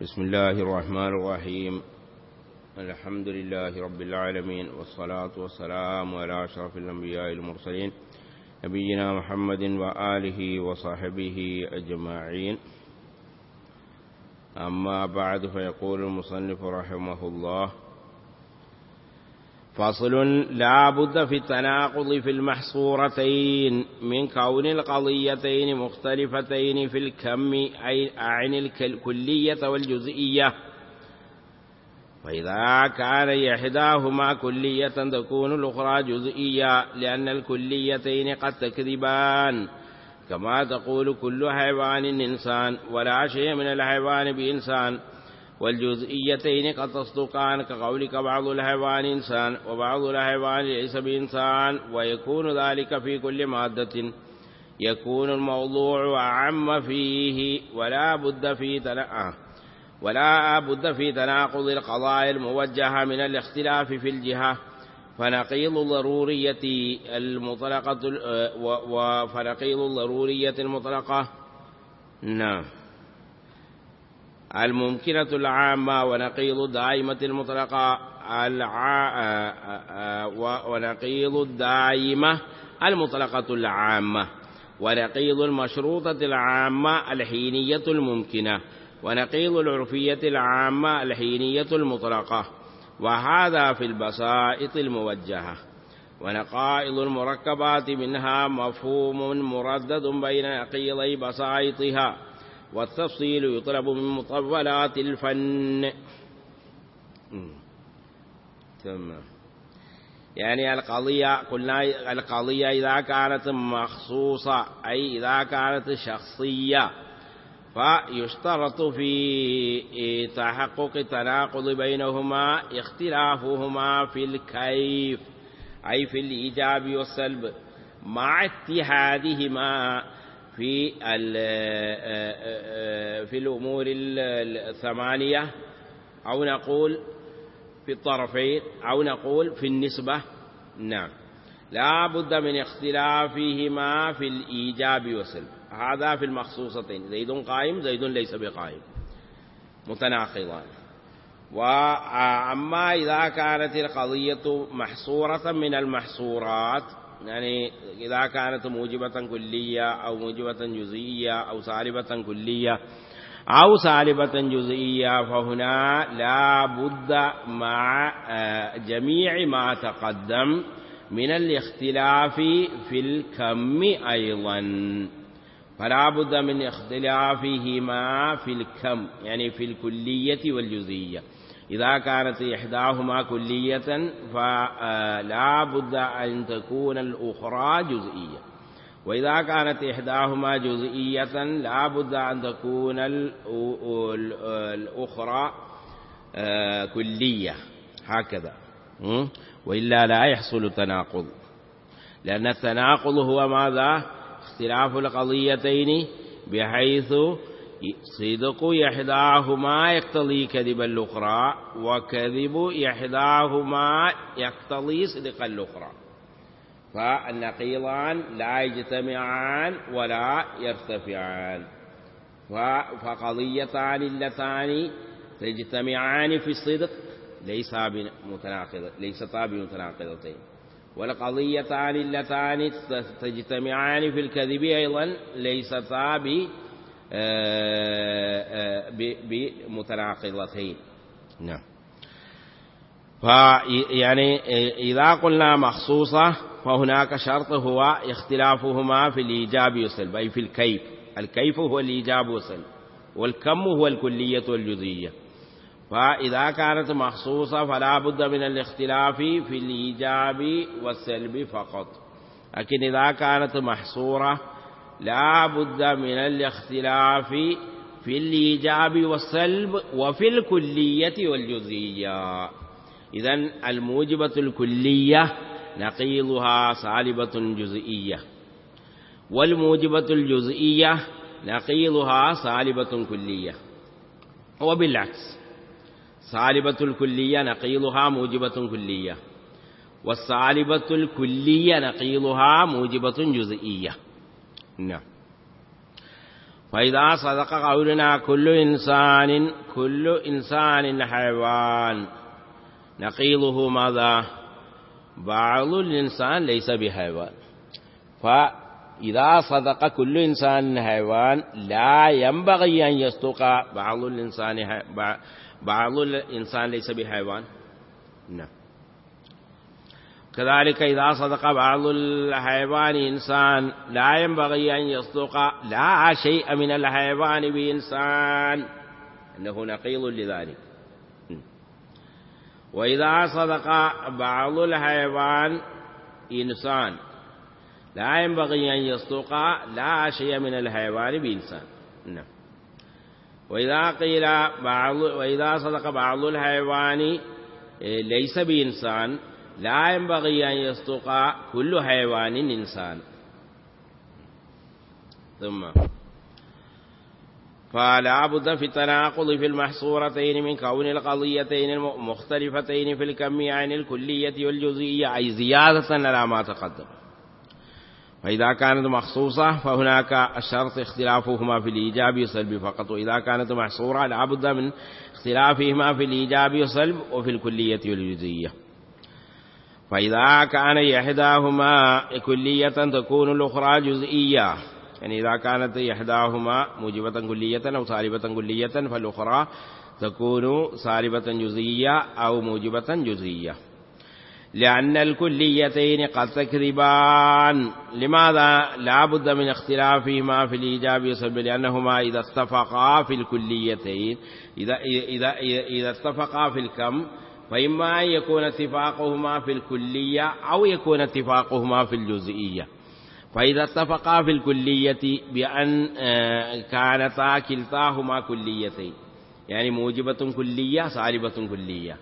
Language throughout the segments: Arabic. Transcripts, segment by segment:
بسم الله الرحمن الرحيم. الحمد لله رب العالمين والصلاة والسلام على أشرف الأنبياء المرسلين نبينا محمد وآله وصحبه أجمعين. أما بعد فيقول المصنف رحمه الله فصل لا بد في التناقض في المحصورتين من كون القضيتين مختلفتين في الكم أي عن الكلية والجزئية. فإذا كان إحداهما كلية تكون الأخرى جزئية لأن الكليتين قد تكذبان. كما تقول كل حيوان إنسان ولا شيء من الحيوان بإنسان. والجزئيتين قد تصدقان كقولك بعض الحيوان إنسان وبعض الحيوان ليس بإنسان ويكون ذلك في كل مادة. يكون الموضوع أعم فيه ولا بد في تنقه ولا بد في تناقض القضايا الموجهة من الاختلاف في الجهة. فنقيض الضرورية المطلقة وفنقيض الضرورية المطلقة. نعم. الممكنة العامة ونقيض الدائمة المطلقة الع... ونقيض الدائمة المطلقة العامة ونقيض المشروطة العامة الحينية الممكنة ونقيض العرفية العامة الحينية المطلقة وهذا في البسائط الموجهة ونقائض المركبات منها مفهوم مردد بين نقيضي بسائطها والتفصيل يطلب من مطولات الفن. تمام. يعني القضية قلنا القضية إذا كانت مخصوصة أي إذا كانت شخصية فيشترط في تحقق التناقض بينهما اختلافهما في الكيف أي في الإيجاب والسلب مع اتحادهما. في في الأمور الثمانية أو نقول في الطرفين أو نقول في النسبة. نعم. لا بد من اختلافهما في الإيجاب والسلب. هذا في المخصوصتين. زيد قائم زيد ليس بقائم. متناقضان. وأما إذا كانت القضية محصورة من المحصورات يعني إذا كانت موجبة كلية أو موجبة جزئية أو سالبة كلية أو سالبة جزئية فهنا لا بد مع جميع ما تقدم من الاختلاف في الكم أيضا. فلا بد من اختلافهما في الكم يعني في الكلية والجزئية. إذا كانت إحداهما كلية فلا بد أن تكون الأخرى جزئية. وإذا كانت إحداهما جزئية لا بد أن تكون الأخرى كلية. هكذا. وإلا لا يحصل تناقض. لأن التناقض هو ماذا؟ اختلاف القضيتين بحيث صدق إحداهما يقتضي كذب الأخرى وكذب إحداهما يقتضي صدق الأخرى. فالنقيضان لا يجتمعان ولا يرتفعان. فقضيتان اللتان تجتمعان في الصدق ليسا بمتناقض ليستا بمتناقضتين. والقضيتان اللتان تجتمعان في الكذب أيضا ليستا بمتناقضتين نعم. فيعني إذا قلنا مخصوصة فهناك شرط هو اختلافهما في الإيجاب والسلب أي في الكيف. الكيف هو الإيجاب والسلب والكم هو الكلية والجزئية. فإذا كانت مخصوصة فلا بد من الاختلاف في الإيجاب والسلب فقط. لكن إذا كانت محصورة لا بد من الاختلاف في الإيجاب والسلب وفي الكلية والجزئية. إذا الموجبة الكلية نقيضها سالبة جزئية. والموجبة الجزئية نقيضها سالبة كلية. وبالعكس سالبة الكلية نقيضها موجبة كلية. والسالبة الكلية نقيضها موجبة جزئية. نعم. فإذا صدق قولنا كل إنسان كل إنسان حيوان. نقيضه ماذا؟ بعض الإنسان ليس بحيوان. فإذا صدق كل إنسان حيوان لا ينبغي أن يصدق بعض الإنسان بعض الإنسان ليس بحيوان. نعم. كذلك إذا صدق بعض الحيوان إنسان لا ينبغي أن يصدق لا شيء من الحيوان بإنسان. أنه نقيض لذلك. وإذا صدق بعض الحيوان إنسان لا ينبغي أن يصدق لا شيء من الحيوان بإنسان. نعم. وإذا قيل بعض وإذا صدق بعض الحيوان ليس بإنسان لا ينبغي أن يصدق كل حيوان إنسان. ثم فلا بد في التناقض في المحصورتين من كون القضيتين المختلفتين في الكم عن الكلية والجزئية أي زيادة على ما تقدم. فإذا كانت مخصوصة فهناك الشرط اختلافهما في الإيجاب والسلب فقط. وإذا كانت محصورة لا بد من اختلافهما في الإيجاب والسلب وفي الكلية والجزئية. فإذا كان إحداهما كلية تكون الأخرى جزئية. يعني إذا كانت إحداهما موجبة كلية أو سالبة كلية فالأخرى تكون سالبة جزئية أو موجبة جزئية. لأن الكليتين قد تكذبان. لماذا؟ لا بد من اختلافهما في الإيجاب والسلب لأنهما إذا اتفقا في الكليتين إذا, إذا, إذا اتفقا في الكم فإما أن يكون اتفاقهما في الكلية أو يكون اتفاقهما في الجزئية. فإذا اتفقا في الكلية بأن آه، كانتا كلتاهما كليتين. يعني موجبة كلية سالبة كلية.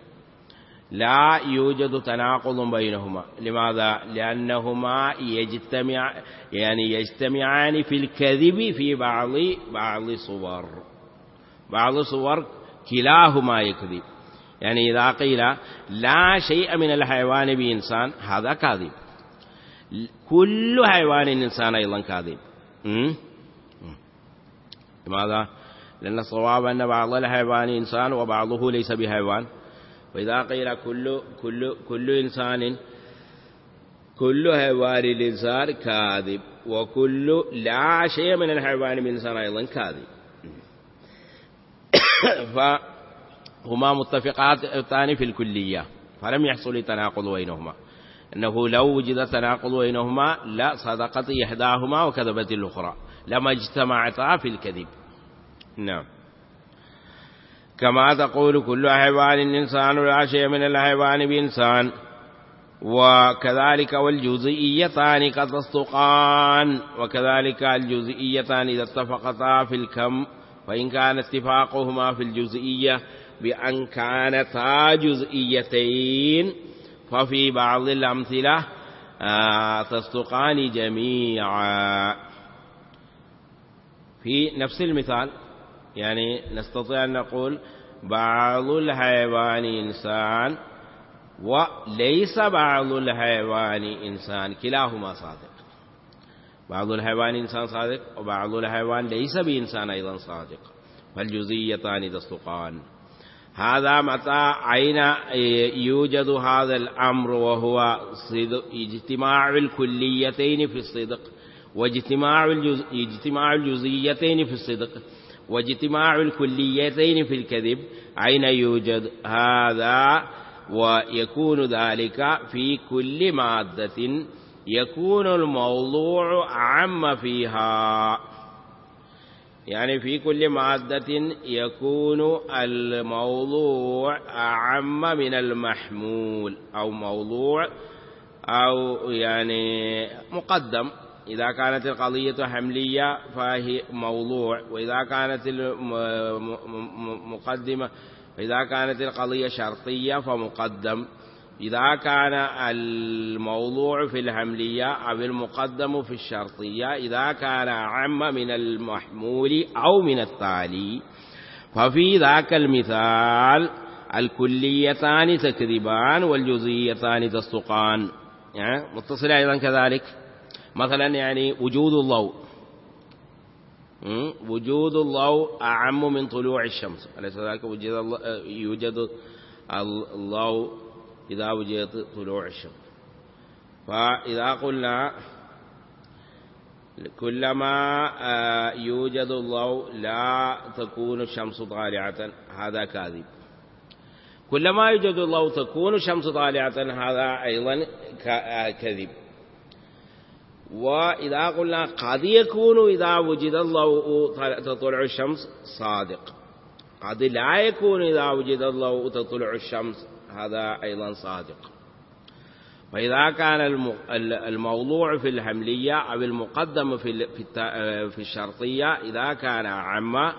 لا يوجد تناقض بينهما. لماذا؟ لأنهما يجتمع يعني يجتمعان في الكذب في بعض بعض صور. بعض صور كلاهما يكذب. يعني إذا قيل لا شيء من الحيوان بإنسان هذا كاذب. كل حيوان إنسان أيضا كاذب. لماذا؟ لأن الصواب أن بعض الحيوان إنسان وبعضه ليس بحيوان. وإذا قيل كل, كل, كل إنسان كل حيوان الإنسان كاذب وكل لا شيء من الحيوان من إنسان أيضا كاذب. فهما متفقات في الكلية. فلم يحصل تناقض بينهما. أنه لو وجد تناقض بينهما لا صدقت إحداهما وكذبت الأخرى. لما اجتمعتا في الكذب. نعم. كما تقول كل حيوان إنسان لا شيء من الحيوان بإنسان. وكذلك والجزئيتان قد تصدقان وكذلك الجزئيتان إذا اتفقتا في الكم. فإن كان اتفاقهما في الجزئية بأن كانتا جزئيتين. ففي بعض الأمثلة آه، تصدقان جميعا. في نفس المثال يعني نستطيع أن نقول بعض الحيوان إنسان وليس بعض الحيوان إنسان كلاهما صادق. بعض الحيوان إنسان صادق وبعض الحيوان ليس بإنسان أيضا صادق. فالجزيتان تصدقان. هذا متى أين يوجد هذا الأمر وهو اجتماع الكليتين في الصدق واجتماع. اجتماع الجزئيتين في الصدق واجتماع الكليتين في الكذب أين يوجد هذا ويكون ذلك في كل مادة يكون الموضوع عم فيها يعني في كل مادة يكون الموضوع أعم من المحمول أو موضوع أو يعني مقدم. إذا كانت القضية حملية فهي موضوع وإذا كانت المقدمة إذا كانت القضية شرطية فمقدم. إذا كان الموضوع في الحملية أو المقدم في الشرطية إذا كان أعم من المحمول أو من التالي ففي ذاك المثال الكليتان تكذبان والجزئيتان تصدقان يعني متصلة أيضا كذلك؟ مثلا يعني وجود مم؟ وجود الضوء أعم من طلوع الشمس. أليس ذلك؟ الله يوجد الضوء إذا وجد طلوع الشمس. فإذا قلنا كلما آه، يوجد الضوء لا تكون الشمس طالعة هذا كاذب. كلما يوجد الضوء تكون الشمس طالعة هذا أيضا آه، كذب. وإذا قلنا قد يكون إذا وجد الضوء تطلع الشمس صادق. قد لا يكون إذا وجد الضوء تطلع الشمس هذا أيضا صادق. فإذا كان الموضوع في الحملية أو المقدم في في الشرطية إذا كان عما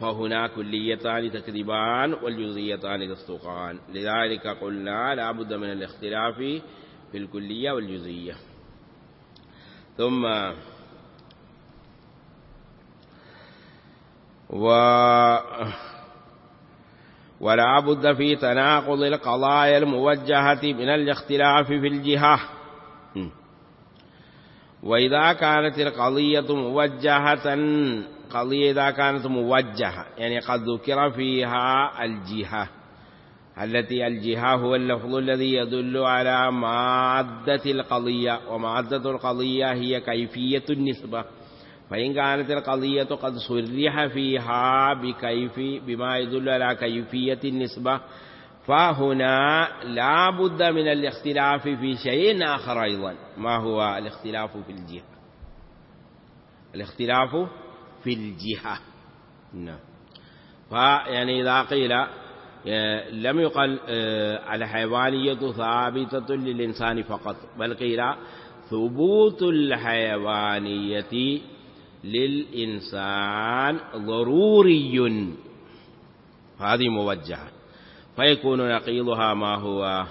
فهنا كليتان تكذبان والجزئيتان تصدقان لذلك قلنا لا بد من الاختلاف في الكلية والجزئية. ثم و ولا بد في تناقض القضايا الموجهة من الاختلاف في الجهة. وإذا كانت القضية موجهة قضية إذا كانت موجهة يعني قد ذكر فيها الجهة التي الجهة هو اللفظ الذي يدل على مادة القضية ومادة القضية هي كيفية النسبة. فإن كانت القضية قد صرح فيها بكيف بما يدل على كيفية النسبة. فهنا لا بد من الاختلاف في شيء آخر أيضا. ما هو الاختلاف في الجهة؟ الاختلاف في الجهة. نعم. فيعني إذا قيل آه، لم يقل آه، الحيوانية ثابتة للإنسان فقط بل قيل ثبوت الحيوانية للإنسان ضروري. هذه موجهة. فيكون نقيضها ما هو؟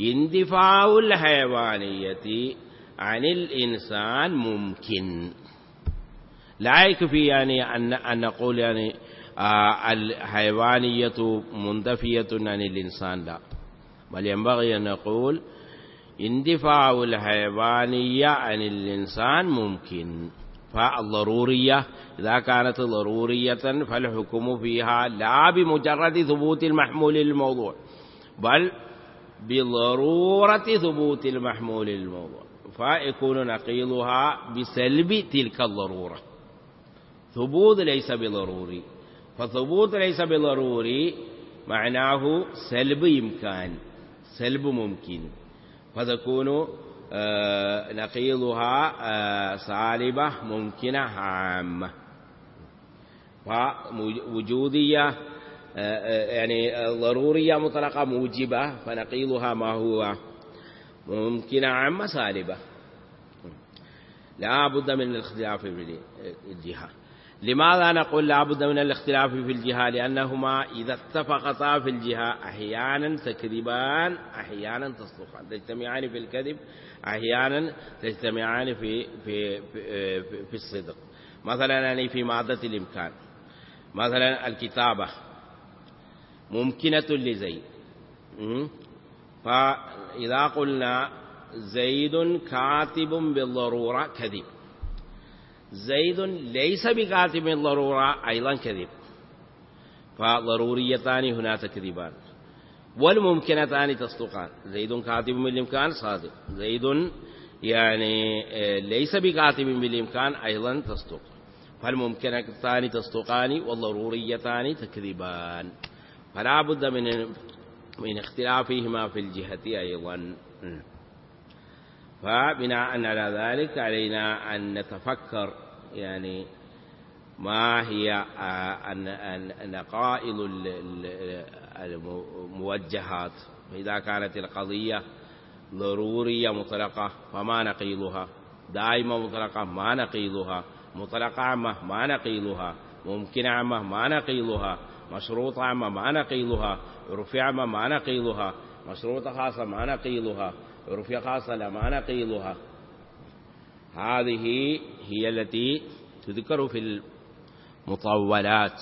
اندفاع الحيوانية عن الإنسان ممكن. لا يكفي يعني أن, أن نقول يعني آه الحيوانية منتفية عن الإنسان لا. بل ينبغي أن نقول اندفاع الحيوانية عن الإنسان ممكن. فالضرورية إذا كانت ضرورية فالحكم فيها لا بمجرد ثبوت المحمول للموضوع بل بضرورة ثبوت المحمول للموضوع. فيكون نقيضها بسلب تلك الضرورة. ثبوت ليس بضروري. فثبوت ليس بضروري معناه سلب إمكان سلب ممكن. فتكون نقيضها آه، سالبة ممكنة عامة. ووجودية آه، يعني ضرورية مطلقة موجبة فنقيضها ما هو؟ ممكنة عامة سالبة لا بد من الاختلاف في الجهة. لماذا نقول لا بد من الاختلاف في الجهة؟ لأنهما إذا اتفقتا في الجهة أحيانا تكذبان أحيانا تصدقان. تجتمعان في الكذب أحيانا تجتمعان في, في, في, في الصدق. مثلا يعني في مادة الإمكان. مثلا الكتابة. ممكنة لزيد. فإذا قلنا زيد كاتب بالضرورة كذب. زيد ليس بكاتب بالضرورة أيضا كذب. فضروريتان هنا تكذبان والممكنتان تصدقان. زيد كاتب بالإمكان صادق. زيد يعني آه، ليس بكاتب بالإمكان أيضا تصدق. فالممكنتان تصدقان والضروريتان تكذبان. فلا بد من من اختلافهما في الجهة أيضا. فبناء على ذلك علينا أن نتفكر يعني ما هي النقائض الموجهات. فإذا كانت القضية ضرورية مطلقة فما نقيضها. دائمة مطلقة ما نقيضها. مطلقة عامة ما نقيضها. ممكن عامة ما نقيضها. مشروط عامة ما نقيضها. عرف عامة ما نقيضها. مشروط خاصة ما نقيضها. عرف خاصة لا ما نقيضها. هذه هي التي تذكر في المطولات.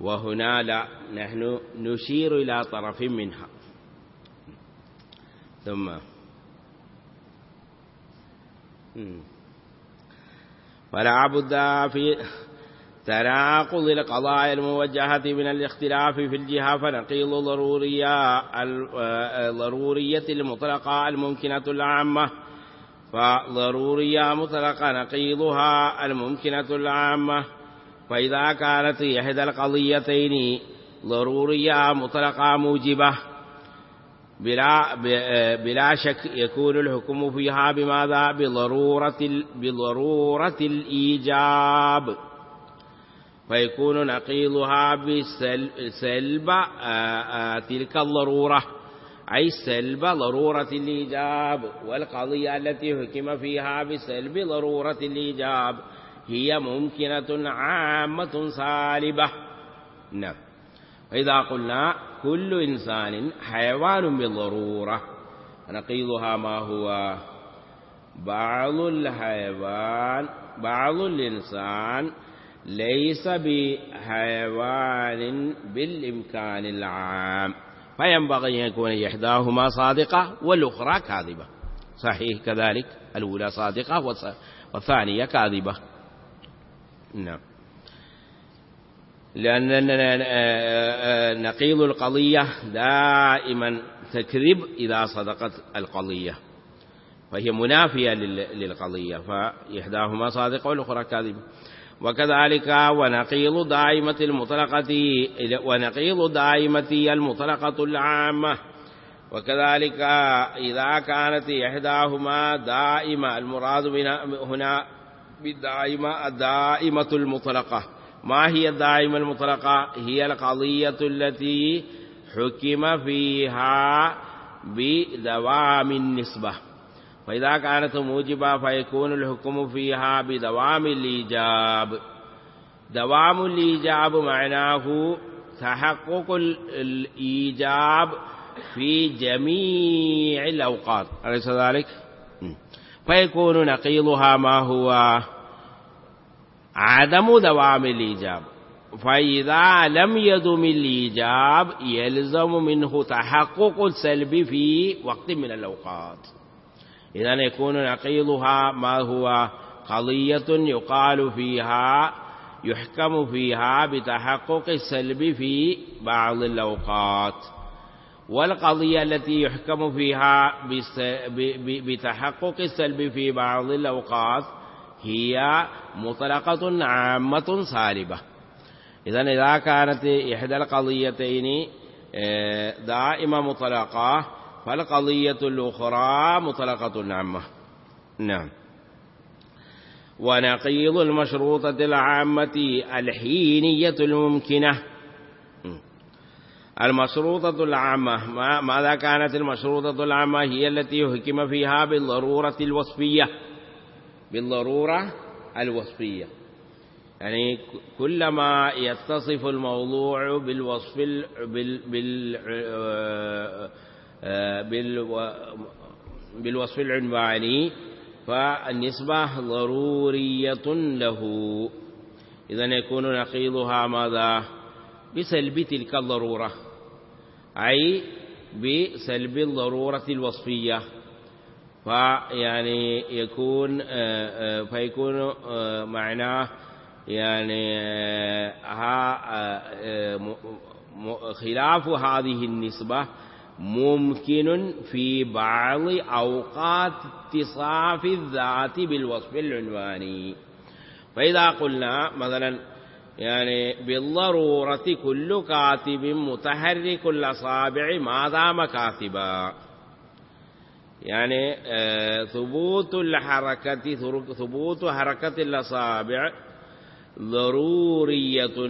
وهنا لا نحن نشير إلى طرف منها. ثم فلا بد في تناقض القضايا الموجهة من الاختلاف في الجهة فنقيض ضرورية ضرورية المطلقة الممكنة العامة. فضرورية مطلقة نقيضها الممكنة العامة. فإذا كانت إحدى القضيتين ضرورية مطلقة موجبة بلا, بلا شك يكون الحكم فيها بماذا؟ بضرورة, بضرورة الإيجاب. فيكون نقيضها بسلب تلك الضرورة أي سلب ضرورة الإيجاب. والقضية التي حكم فيها بسلب ضرورة الإيجاب. هي ممكنة عامة سالبة نعم. وإذا قلنا كل إنسان حيوان بالضرورة نقيضها ما هو؟ بعض الحيوان بعض الإنسان ليس بحيوان بالإمكان العام فينبغي أن يكون إحداهما صادقة والأخرى كاذبة. صحيح كذلك الأولى صادقة والثانية كاذبة. نعم. لأن نقيض القضية دائما تكذب إذا صدقت القضية. فهي منافية للقضية فإحداهما صادقة والأخرى كاذبة وكذلك ونقيض دائمة المطلقة ونقيض دائمة المطلقة العامة. وكذلك إذا كانت إحداهما دائمة المراد هنا بالدائمة الدائمة المطلقة ما هي الدائمة المطلقة؟ هي القضية التي حكم فيها بدوام النسبة. فإذا كانت موجبة فيكون الحكم فيها بدوام الإيجاب. دوام الإيجاب معناه تحقق الإيجاب في جميع الأوقات. أليس ذلك؟ فيكون نقيضها ما هو؟ عدم دوام الإيجاب. فإذا لم يدم الإيجاب يلزم منه تحقق السلب في وقت من الأوقات. إذا يكون نقيضها ما هو؟ قضية يقال فيها يحكم فيها بتحقق السلب في بعض الأوقات. والقضية التي يحكم فيها بتحقق السلب في بعض الأوقات هي مطلقة عامة سالبة إذا إذا كانت إحدى القضيتين آه، دائمة مطلقة فالقضية الأخرى مطلقة عامة. نعم. ونقيض المشروطة العامة الحينية الممكنة. المشروطة العامة. ماذا كانت المشروطة العامة؟ هي التي يحكم فيها بالضرورة الوصفية. بالضرورة الوصفية. يعني كلما يتصف الموضوع بالوصف بال بال آه، بالوصف العنواني فالنسبة ضرورية له. إذا يكون نقيضها ماذا؟ بسلب تلك الضرورة. أي بسلب الضرورة الوصفية. فيعني يكون آه، آه، فيكون آه، معناه يعني خلاف هذه النسبة ممكن في بعض أوقات اتصاف الذات بالوصف العنواني. فإذا قلنا مثلا يعني بالضرورة كل كاتب متحرك الأصابع ما دام كاتبا. يعني آه، ثبوت الحركة ثبوت حركة الأصابع ضرورية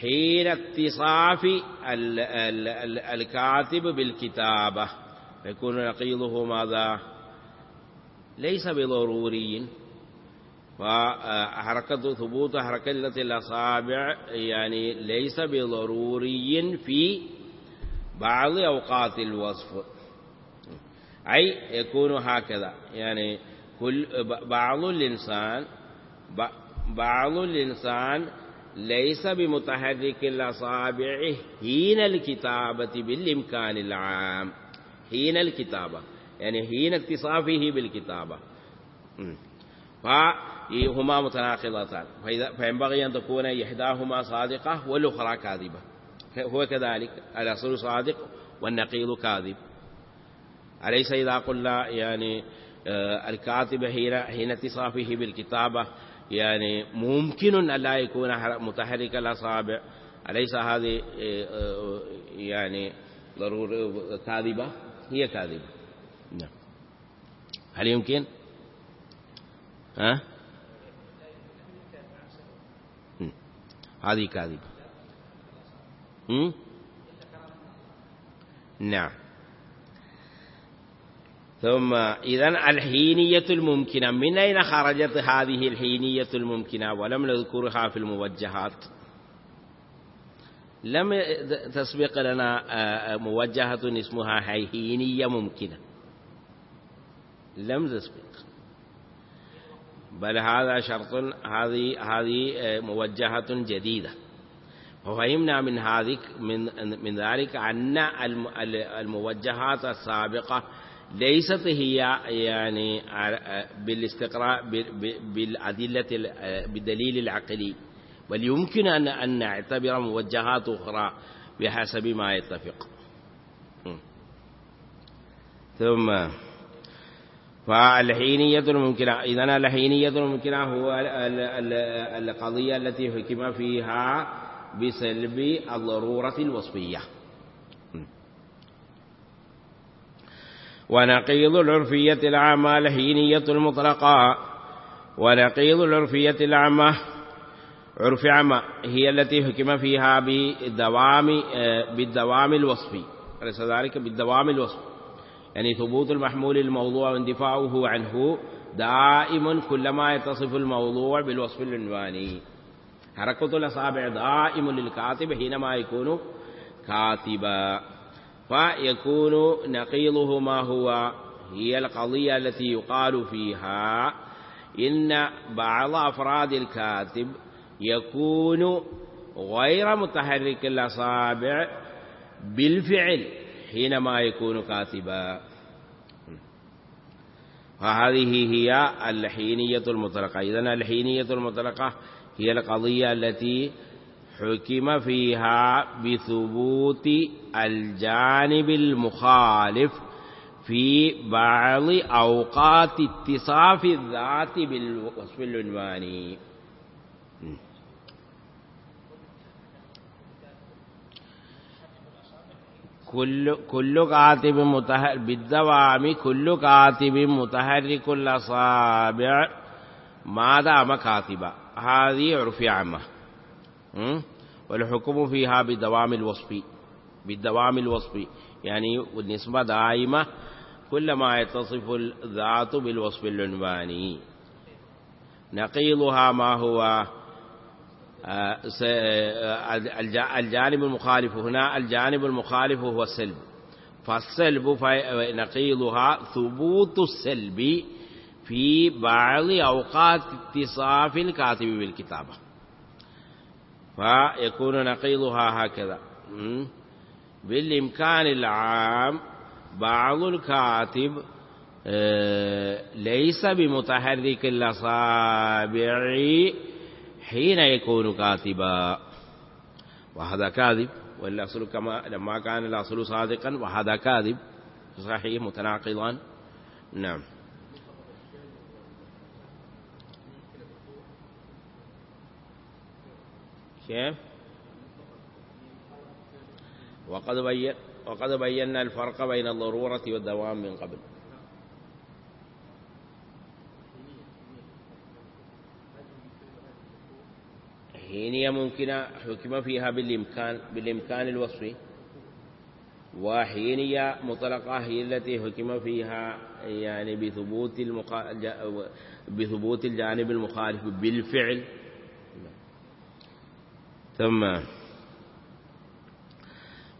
حين اتصاف الكاتب بالكتابة. يكون نقيضه ماذا؟ ليس بضروري. وحركة ثبوت حركة الأصابع يعني ليس بضروري في بعض أوقات الوصف. أي يكون هكذا يعني كل بعض الإنسان بعض الإنسان ليس بمتحرك الأصابع حين الكتابة بالإمكان العام. حين الكتابة يعني حين اتصافه بالكتابة. هما متناقضتان. فينبغي أن تكون إحداهما صادقة والأخرى كاذبة. هو كذلك. الأصل صادق والنقيض كاذب. أليس إذا قلنا يعني آه، الكاتب حين اتصافه بالكتابة يعني ممكن أن لا يكون متحرك الأصابع. أليس هذه آه، آه، يعني ضرورة كاذبة؟ هي كاذبة. نعم. هل يمكن؟ ها؟ هذه كاذبة. نعم. ثم إذا الحينية الممكنة. من أين خرجت هذه الحينية الممكنة؟ ولم نذكرها في الموجهات. لم تسبق لنا آه، موجهة اسمها حينية ممكنة. لم تسبق. بل هذا شرط هذه هذه آه، موجهة جديدة. وفهمنا من هذه من من ذلك أن الموجهات السابقة ليست هي يعني بالاستقراء بالأدلة بالدليل العقلي. بل يمكن أن أن نعتبر موجهات أخرى بحسب ما يتفق. ثم فالحينية الممكنة إذا الحينية الممكنة هو القضية التي حكم فيها بسلب الضرورة الوصفية. ونقيض العرفية العامة الحينية المطلقة ونقيض العرفية العامة عرف عامة هي التي حكم فيها بالدوام بالدوام الوصفي. أليس ذلك؟ بالدوام الوصفي. يعني ثبوت المحمول الموضوع واندفاعه عنه دائم كلما يتصف الموضوع بالوصف العنواني. حركة الأصابع دائم للكاتب حينما يكون كاتبا. فيكون نقيضه ما هو. هي القضية التي يقال فيها إن بعض أفراد الكاتب يكون غير متحرك الأصابع بالفعل. حينما يكون كاتبا. فهذه هي الحينية المطلقة. إذن الحينية المطلقة هي القضية التي حكم فيها بثبوت الجانب المخالف في بعض أوقات اتصاف الذات بالوصف العنواني. كل كاتب متحرك بالدوام كل كاتب متحرك الأصابع. ما دام كاتبا هذه عرف عامة والحكم فيها بدوام الوصف بالدوام الوصفي يعني والنسبة دائمة كلما يتصف الذات بالوصف العنواني. نقيضها ما هو؟ الجانب المخالف هنا الجانب المخالف هو السلب. فالسلب نقيضها ثبوت السلب في بعض أوقات اتصاف الكاتب بالكتابة. فيكون نقيضها هكذا. بالإمكان العام بعض الكاتب آه، ليس بمتحرك الأصابع حين يكون كاتبا. وهذا كاذب والأصل كما لما كان الأصل صادقا وهذا كاذب. صحيح متناقضان نعم. كيف؟ وقد بين وقد بينا الفرق بين الضرورة والدوام من قبل. حينية ممكنة حكم فيها بالإمكان بالإمكان الوصفي وحينية مطلقة هي التي حكم فيها يعني بثبوت المقا... بثبوت الجانب المخالف بالفعل. ثم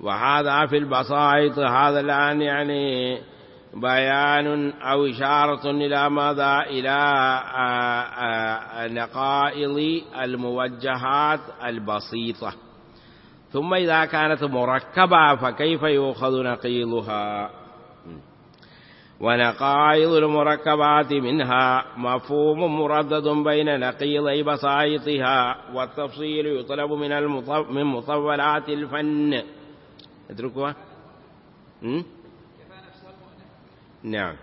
وهذا في البسائط هذا الآن يعني بيان أو إشارة إلى ماذا؟ إلى نقائض الموجهات البسيطة. ثم إذا كانت مركبة فكيف يؤخذ نقيضها ونقائض المركبات منها مفهوم مردد بين نقيضي بسائطها والتفصيل يطلب من من مطولات الفن. اتركوها. نعم.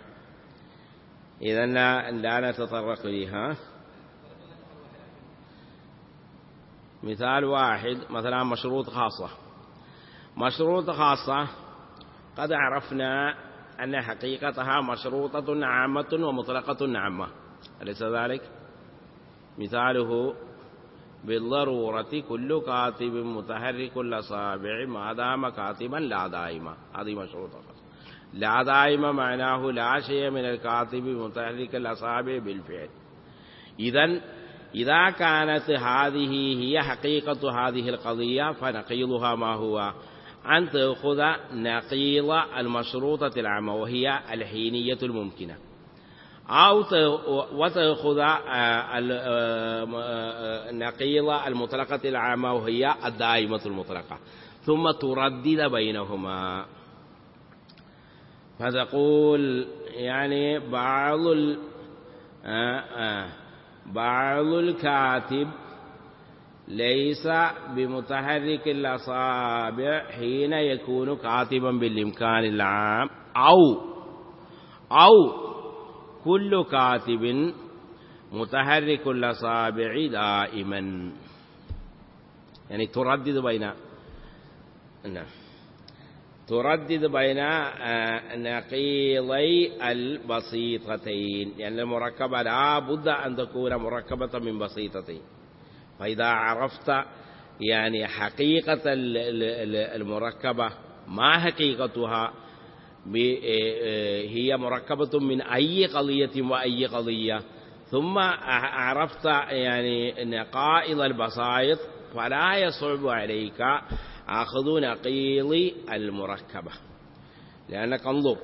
إذا لا, لا نتطرق لها مثال واحد مثلا مشروط خاصة. مشروط خاصة قد عرفنا أن حقيقتها مشروطة عامة ومطلقة عامة. أليس ذلك؟ مثاله بالضرورة كل كاتب متحرك الأصابع ما دام كاتبا لا دائما. هذه مشروطة لا دائما معناه لا شيء من الكاتب متحرك الأصابع بالفعل. إذا إذا كانت هذه هي حقيقة هذه القضية فنقيضها ما هو؟ أن تأخذ نقيض المشروطة العامة وهي الحينية الممكنة. أو وتأخذ آه، آه، نقيض المطلقة العامة وهي الدائمة المطلقة. ثم تردد بينهما. فتقول يعني بعض بعض الكاتب ليس بمتحرك الأصابع حين يكون كاتبا بالإمكان العام. أو أو كل كاتب متحرك الأصابع دائما. يعني تردد بين نعم. تردد بين آه، نقيضي البسيطتين. يعني المركبة لا بد أن تكون مركبة من بسيطتين. فإذا عرفت يعني حقيقة المركبة ما حقيقتها هي مركبة من أي قضية وأي قضية. ثم عرفت يعني نقائض البسائط فلا يصعب عليك أخذ نقيض المركبة لأنك انظر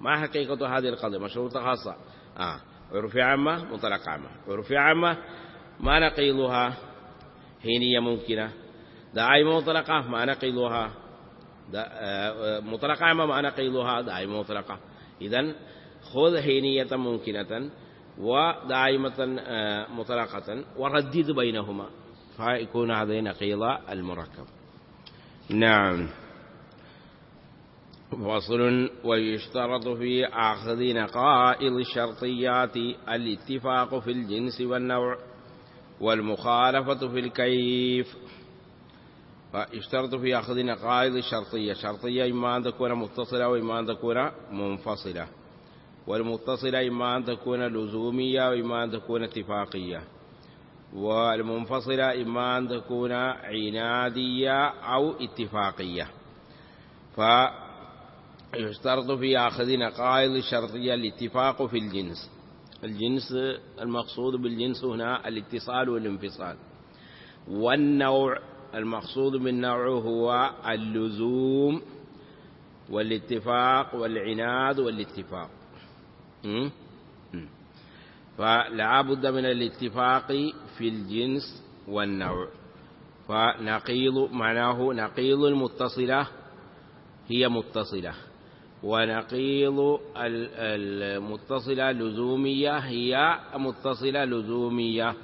ما حقيقة هذه القضية مشروطة خاصة. آه عرف عامة مطلق عامة. عرف عامة ما نقيضها حينية ممكنة. دائما مطلقة ما نقيضها آه، مطلقة عامة ما نقيضها دائما مطلقة. إذا خذ حينية ممكنة ودائمة آه، مطلقة. وردد بينهما فيكون هذا نقيض المركب نعم. فصل ويشترط في أخذ نقائض الشرطيات الاتفاق في الجنس والنوع والمخالفة في الكيف. فيشترط في أخذ نقائض الشرطية. شرطية إما أن تكون متصلة وإما أن تكون منفصلة. والمتصلة إما أن تكون لزومية وإما أن تكون اتفاقية. والمنفصلة إما أن تكون عنادية أو اتفاقية. فيشترط في أخذ نقائض الشرطية الاتفاق في الجنس. الجنس المقصود بالجنس هنا الاتصال والانفصال. والنوع المقصود بالنوع هو اللزوم والاتفاق والعناد والاتفاق. فلا بد من الاتفاق في الجنس والنوع. فنقيض معناه نقيض المتصلة هي متصلة. ونقيض المتصلة لزومية هي متصلة لزومية.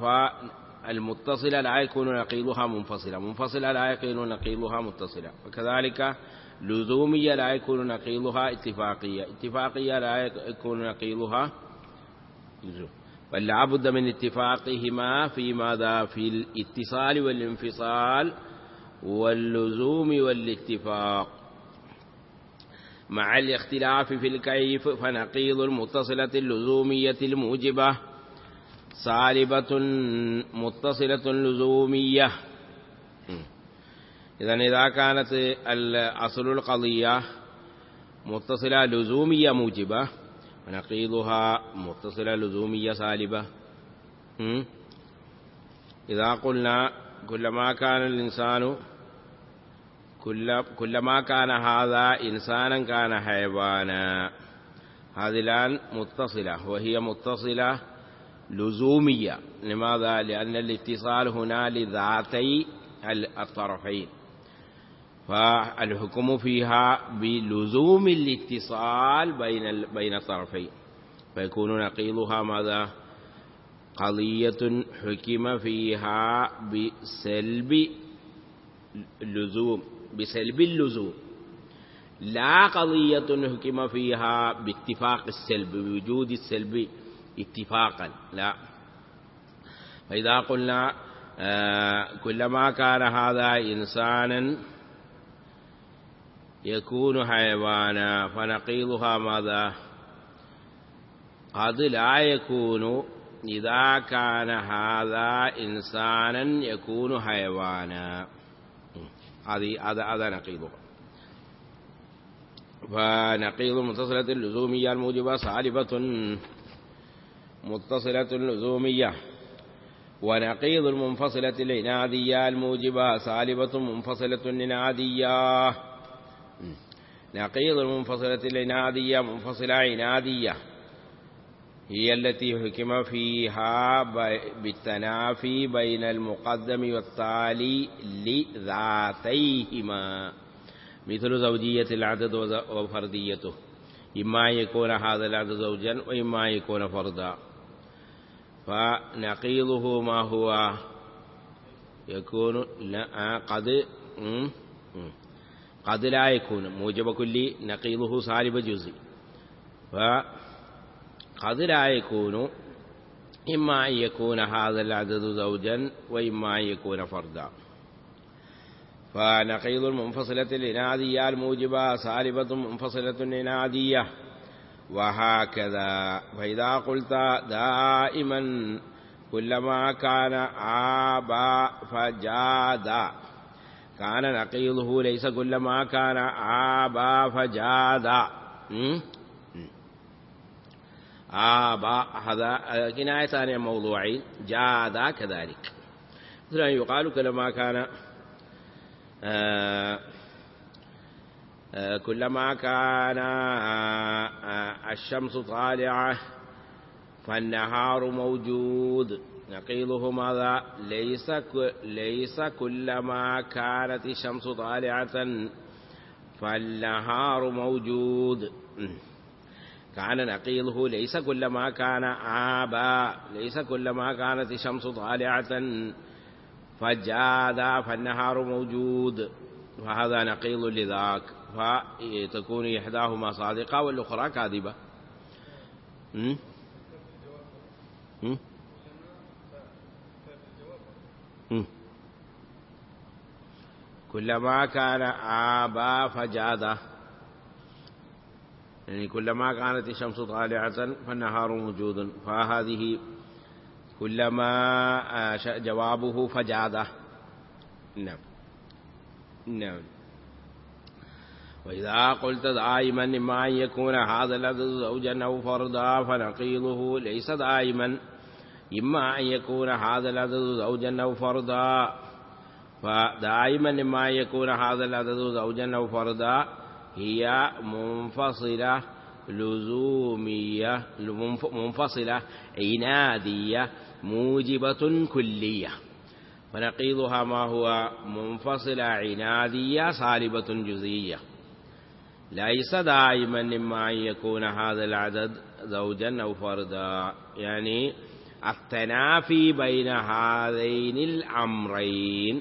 فالمتصلة لا يكون نقيضها منفصلة. منفصلة لا يكون نقيضها متصلة. وكذلك لزومية لا يكون نقيضها اتفاقية. اتفاقية لا يكون نقيضها. لزوم بل لابد من اتفاقهما في ماذا في الاتصال والانفصال واللزوم والاتفاق. مع الاختلاف في الكيف فنقيض المتصلة اللزومية الموجبة. سالبة متصلة لزومية. إذا إذا كانت أصل القضية متصلة لزومية موجبة ونقيضها متصلة لزومية سالبة. إذا قلنا كلما كان الإنسان كل كلما كان هذا إنسانا كان حيوانا. هذه الآن متصلة وهي متصلة لزومية. لماذا؟ لأن الاتصال هنا لذاتي الطرفين. فالحكم فيها بلزوم الاتصال بين بين الطرفين فيكون نقيضها ماذا؟ قضية حكم فيها بسلب اللزوم بسلب اللزوم. لا قضية حكم فيها باتفاق السلب بوجود السلب اتفاقا لا. فإذا قلنا آه كلما كان هذا إنسانا يكون حيوانا فنقيضها ماذا؟ قد لا يكون. إذا كان هذا إنسانا يكون حيوانا. هذه هذا هذا نقيضه فنقيض متصلة اللزومية الموجبة صالبة. متصلة اللزومية. ونقيض المنفصلة العنادية الموجبة سالبة منفصلة عنادية نقيض المنفصلة العنادية منفصلة عنادية هي التي حكم فيها بالتنافي بين المقدم والتالي لذاتيهما مثل زوجية العدد وفرديته إما يكون هذا العدد زوجا وإما يكون فردا فنقيضه ما هو يكون لا قد قد لا يكون موجب كلي نقيضه سالب جزئي فقد لا يكون إما أن يكون هذا العدد زوجا وإما أن يكون فردا. فنقيض المنفصلة الإنادية الموجبة سالبة منفصلة إنادية وهكذا. فإذا قلت دائما كلما كان آبا فجادا. كان نقيضه ليس كلما كان آبا فجادا. آبا هذا كناية ثانية موضوعي. جادا كذلك. مثل يقال كلما كان آه كلما كان الشمس طالعة فالنهار موجود. نقيضه ماذا ليس ليس كلما كانت الشمس طالعة فالنهار موجود. كان نقيضه ليس كلما كان عابا ليس كلما كانت الشمس طالعة فجادا فالنهار موجود. وهذا نقيض لذاك. فتكون إحداهما صادقة والأخرى كاذبة. كلما كان آبا فجادا يعني كلما كانت الشمس طالعة فالنهار موجود فهذه كلما جوابه فجاده نعم نعم وإذا قلت دائما إما أن يكون هذا العدد زوجا أو فردا فنقيضه ليس دائما إما أن يكون هذا العدد زوجا أو فردا. فدائما إما أن يكون هذا العدد زوجا أو فردا هي منفصلة لزومية منفصلة عنادية موجبة كلية. ونقيضها ما هو منفصلة عنادية صالبة جزئية. ليس دائما إما أن يكون هذا العدد زوجا أو فردا. يعني التنافي بين هذين الأمرين.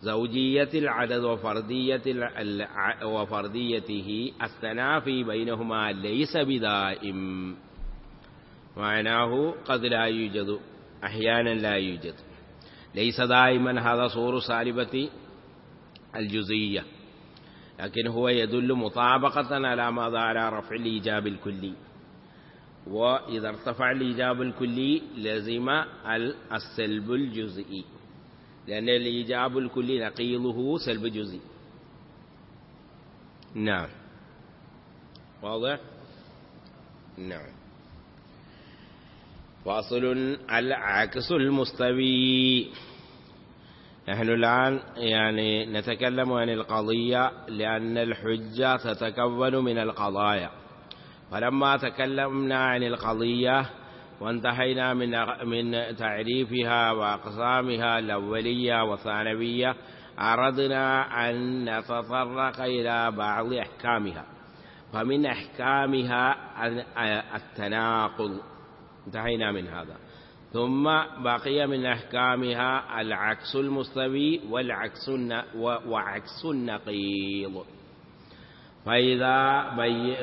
زوجية العدد وفردية وفرديته. التنافي بينهما ليس بدائم. معناه قد لا يوجد أحيانا لا يوجد. ليس دائما هذا صور سالبة الجزئية. لكن هو يدل مطابقة على ماذا؟ على رفع الإيجاب الكلي. وإذا ارتفع الإيجاب الكلي لزم السلب الجزئي. لأن الإيجاب الكلي نقيضه سلب جزئي. نعم. واضح؟ نعم. فاصل العكس المستوي. نحن الآن يعني نتكلم عن القضية لأن الحجة تتكون من القضايا. فلما تكلمنا عن القضية وانتهينا من من تعريفها وأقسامها الأولية والثانوية أردنا أن نتطرق إلى بعض أحكامها. فمن أحكامها التناقض. انتهينا من هذا. ثم بقي من أحكامها العكس المستوي والعكس وعكس النقيض. فإذا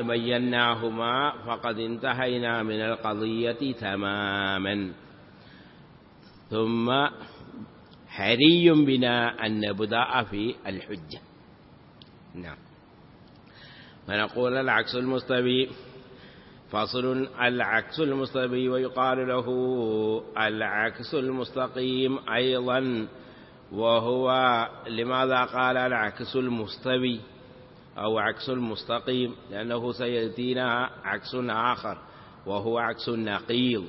بيناهما فقد انتهينا من القضية تماما. ثم حري بنا أن نبدأ في الحجة. نعم. فنقول العكس المستوي فصل العكس المستوي ويقال له العكس المستقيم أيضا وهو لماذا قال العكس المستوي أو عكس المستقيم لأنه سيأتينا عكس آخر وهو عكس النقيض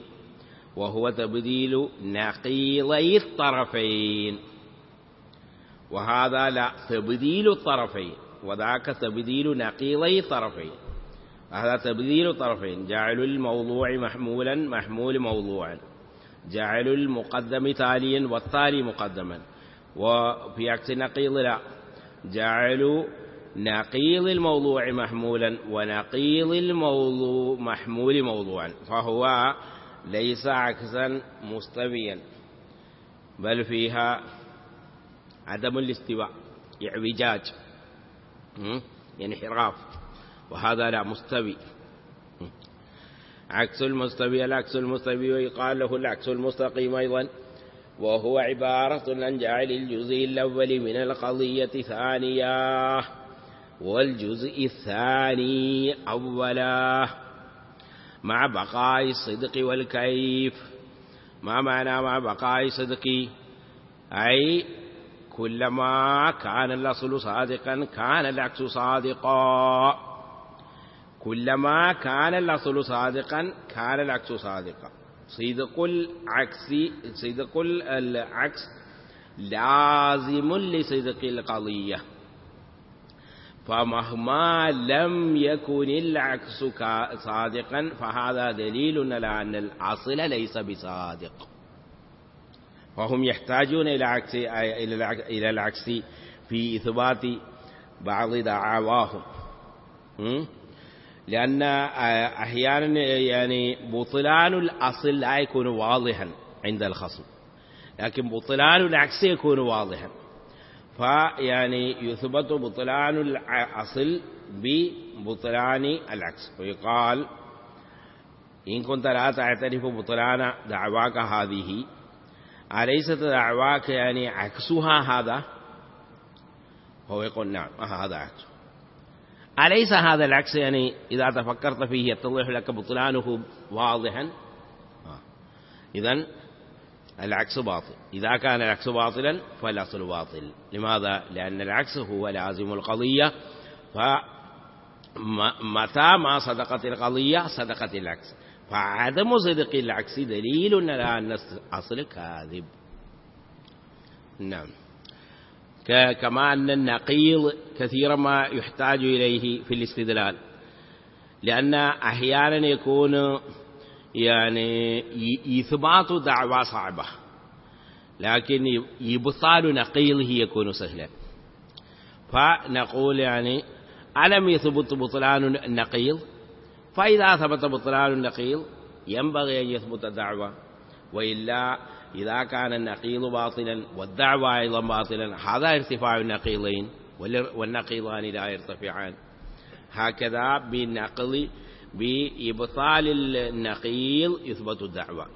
وهو تبديل نقيضي الطرفين. وهذا لا تبديل الطرفين وذاك تبديل نقيضي الطرفين. هذا تبديل الطرفين جعل الموضوع محمولا محمول موضوعا. جعل المقدم تاليا والتالي مقدما. وفي عكس النقيض لا جعلوا نقيض الموضوع محمولا ونقيض الموضوع محمول موضوعا فهو ليس عكسا مستويا بل فيها عدم الاستواء اعوجاج انحراف وهذا لا مستوي. عكس المستوي العكس المستوي ويقال له العكس المستقيم أيضا وهو عبارة عن جعل الجزء الأول من القضية ثانية. والجزء الثاني أولا. مع بقاء الصدق والكيف. ما معنى مع بقاء الصدق؟ أي كلما كان الأصل صادقا كان العكس صادقا. كلما كان الأصل صادقا كان العكس صادقا. صدق العكس صدق العكس لازم لصدق القضية. فمهما لم يكن العكس صادقا فهذا دليل على أن الأصل ليس بصادق. فهم يحتاجون إلى عكس إلى العكس في إثبات بعض دعواهم لأن أحيانا يعني بطلان الأصل لا يكون واضحا عند الخصم. لكن بطلان العكس يكون واضحا. فيعني يثبت بطلان الأصل ببطلان العكس. ويقال إن كنت لا تعترف بطلان دعواك هذه. أليست دعواك يعني عكسها هذا؟ هو يقول نعم هذا عكس. أليس هذا العكس؟ يعني إذا تفكرت فيه يتضح لك بطلانه واضحا؟ إذن العكس باطل. إذا كان العكس باطلا فالأصل باطل. لماذا؟ لأن العكس هو لازم القضية. فمتى ما صدقت القضية صدقت العكس. فعدم صدق العكس دليل على أن الأصل كاذب. نعم. كما أن النقيض كثيرا ما يحتاج إليه في الاستدلال. لأن أحيانا يكون يعني إثبات دعوى صعبة. لكن إبطال نقيضه يكون سهلا. فنقول يعني ألم يثبت بطلان النقيض فإذا ثبت بطلان النقيض ينبغي أن يثبت الدعوة وإلا إذا كان النقيض باطلا والدعوة أيضا باطلا هذا ارتفاع النقيضين والنقيضان لا يرتفعان. هكذا بالنقل بإبطال النقيض يثبت الدعوة.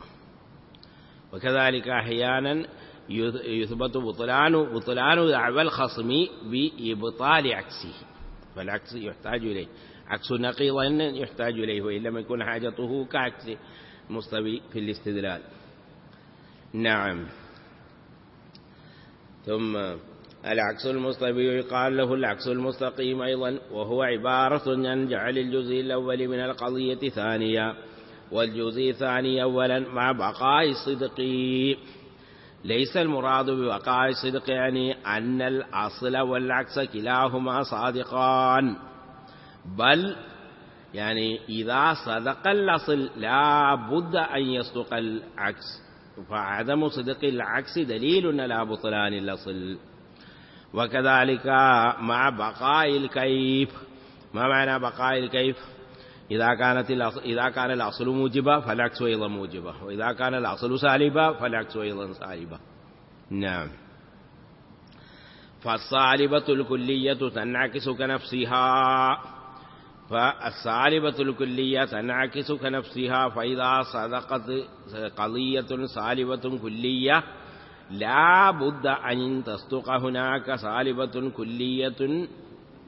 وكذلك أحيانا يثبت بطلان بطلان دعوى الخصم بإبطال عكسه. فالعكس يحتاج إليه. عكس النقيض يحتاج إليه وإن لم يكن حاجته كعكس مستوي في الاستدلال. نعم. ثم العكس المستوي يقال له العكس المستقيم أيضا وهو عبارة عن جعل الجزء الأول من القضية ثانية والجزء الثاني أولا مع بقاء الصدق. ليس المراد ببقاء الصدق يعني أن الأصل والعكس كلاهما صادقان بل يعني إذا صدق الأصل لا بد أن يصدق العكس فعدم صدق العكس دليل على بطلان الأصل. وكذلك مع بقاء الكيف. ما معنى بقاء الكيف؟ إذا كانت إذا كان الأصل موجبة فالعكس أيضا موجبة. وإذا كان الأصل سالبة فالعكس أيضا سالبة. نعم. فالصالبة الكلية تنعكس كنفسها. فالصالبة الكلية تنعكس كنفسها. فإذا صدقت قضية صالبة كلية لا بد أن تصدق هناك صالبة كلية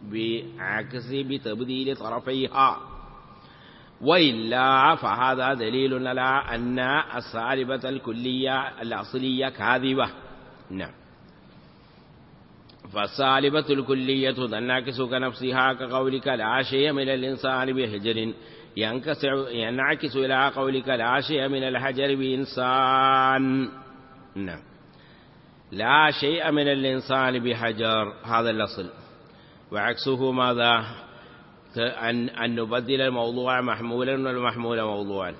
بعكس بتبديل طرفيها. وإلا فهذا دليل على أن الصالبة الكلية الأصلية كاذبة. نعم. فالصالبة الكلية تنعكس كنفسها كقولك لا شيء من الإنسان بحجر ينعكس إلى قولك لا شيء من الحجر بإنسان. نعم. لا شيء من الإنسان بحجر. هذا الأصل. وعكسه ماذا؟ أن, أن نبدل الموضوع محمولا والمحمول موضوعا.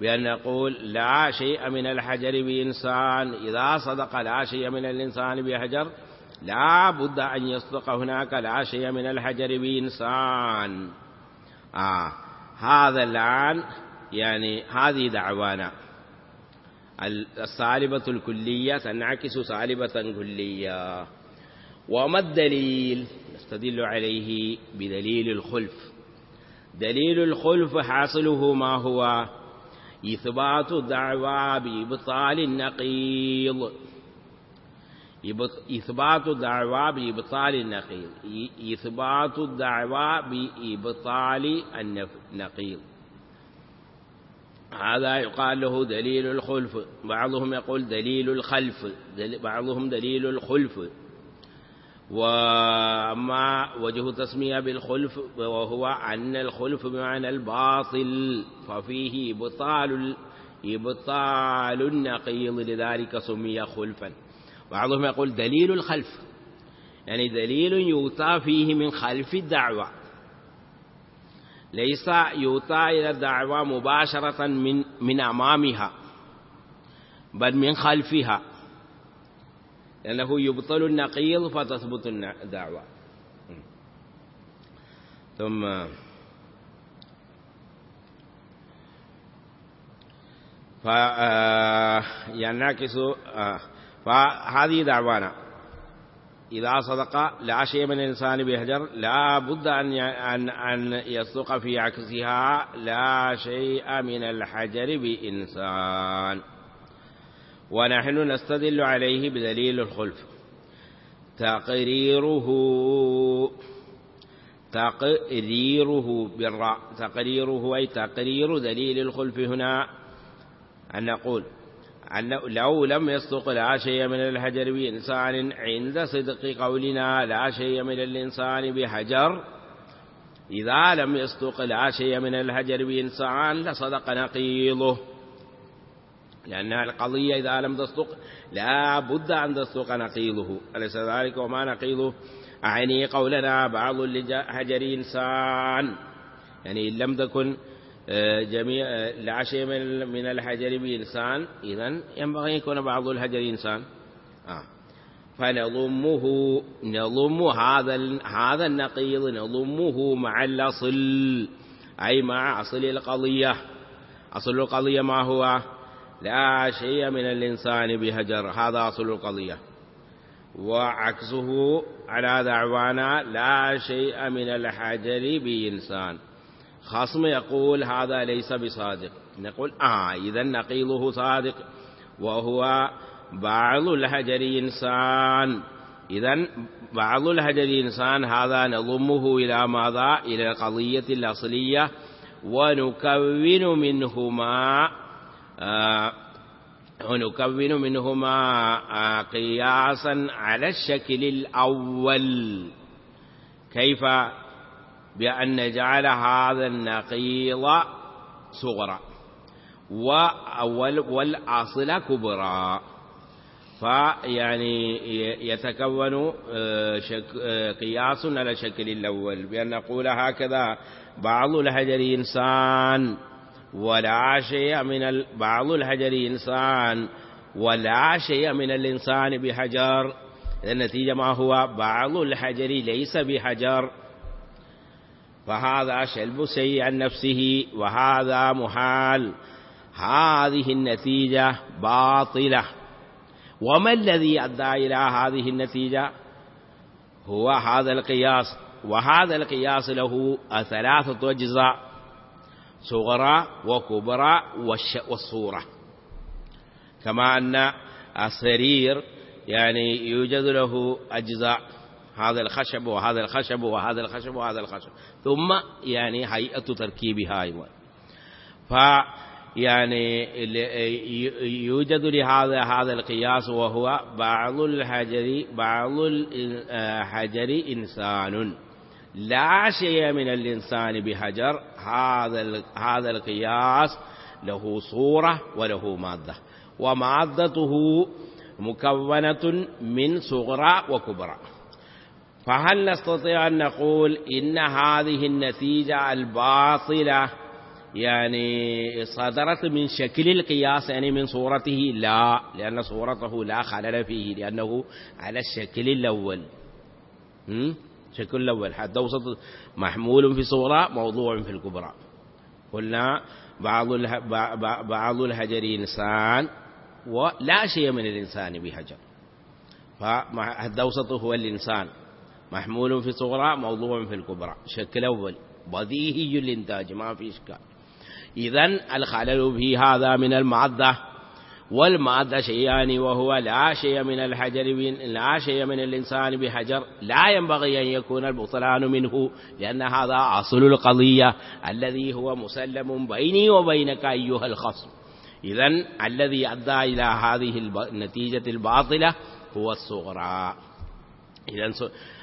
بأن نقول لا شيء من الحجر بإنسان. إذا صدق لا شيء من الإنسان بحجر لا بد أن يصدق هناك لا شيء من الحجر بإنسان. آه. هذا الآن يعني هذه دعوانا. الصالبة الكلية تنعكس صالبة كلية. وما الدليل؟ نستدل عليه بدليل الخلف. دليل الخلف حاصله ما هو؟ إثبات الدعوى بإبطال النقيض. إثبات الدعوى بإبطال النقيض. إثبات الدعوى بإبطال النقيض هذا يقال له دليل الخلف. بعضهم يقول دليل الخلف. بعضهم دليل الخلف. وأما وجه تسمية بالخلف وهو أن الخلف بمعنى الباطل ففيه إبطال إبطال النقيض لذلك سمي خلفا. بعضهم يقول دليل الخلف. يعني دليل يؤتى فيه من خلف الدعوة. ليس يؤتى إلى الدعوة مباشرة من من أمامها بل من خلفها لأنه يبطل النقيض فتثبت الدعوة. ثم فينعكس آه، فهذه دعوانا. إذا صدق لا شيء من الإنسان بهجر لا بد أن أن أن يصدق في عكسها لا شيء من الحجر بإنسان. ونحن نستدل عليه بدليل الخلف. تقريره تقريره بالراء. تقريره أي تقرير دليل الخلف هنا أن نقول لو لم يصدق لا شيء من الحجر بإنسان عند صدق قولنا لا شيء من الإنسان بحجر. إذا لم يصدق لا شيء من الحجر بإنسان لصدق نقيضه. لأن القضية إذا لم تصدق لا بد أن تصدق نقيضه. أليس ذلك؟ وما نقيضه أعني قولنا بعض الحجر إنسان يعني إن لم تكن جميع لا شيء من الحجر بإنسان. إذا ينبغي يكون بعض الحجر إنسان. آه. فنضمه نضم هذا هذا النقيض نضمه مع الأصل. أي مع أصل القضية. أصل القضية ما هو؟ لا شيء من الإنسان بهجر هذا أصل القضية. وعكسه على دعوانا لا شيء من الحجر بإنسان. خصم يقول هذا ليس بصادق. نقول آه إذا نقيضه صادق. وهو بعض الحجر إنسان. إذا بعض الحجر إنسان هذا نضمه إلى ماذا؟ إلى القضية الأصلية. ونكون منهما آه ونكون منهما آه قياسا على الشكل الأول. كيف؟ بأن نجعل هذا النقيض صغرى والأصل كبرى. فيعني يتكون آه، آه، قياس على شكل الأول. بأن نقول هكذا بعض الحجر إنسان ولا شيء من بعض الحجر إنسان ولا شيء من الإنسان بحجر. النتيجة ما هو؟ بعض الحجر ليس بحجر. فهذا شلب شيء عن نفسه وهذا محال. هذه النتيجة باطلة. وما الذي أدى إلى هذه النتيجة؟ هو هذا القياس. وهذا القياس له ثلاثة أجزاء صغرى وكبرى والصورة. كما أن السرير يعني يوجد له أجزاء. هذا الخشب وهذا الخشب وهذا الخشب وهذا الخشب. ثم يعني هيئة تركيبها أيضا. ف يعني يوجد لهذا هذا القياس وهو بعض الحجر بعض الحجر إنسان. لا شيء من الإنسان بحجر. هذا هذا القياس له صورة وله مادة. ومادته مكونة من صغرى وكبرى. فهل نستطيع أن نقول إن هذه النتيجة الباطلة يعني صدرت من شكل القياس يعني من صورته؟ لا لأن صورته لا خلل فيه لأنه على الشكل الأول. شكل الأول. حتى وسط محمول في صورة موضوع في الكبرى. قلنا بعض بعض الحجر إنسان ولا شيء من الإنسان بحجر. فالدوسط هو الإنسان. محمول في صغرى موضوع في الكبرى. شكل أول. بديهي الإنتاج ما في إشكال. إذا الخلل في هذا من المعدة والمادة شيئان وهو لا شيء من الحجر لا شيء من الإنسان بحجر. لا ينبغي أن يكون البطلان منه لأن هذا أصل القضية الذي هو مسلم بيني وبينك أيها الخصم. إذا الذي أدى إلى هذه النتيجة الباطلة هو الصغرى. إذا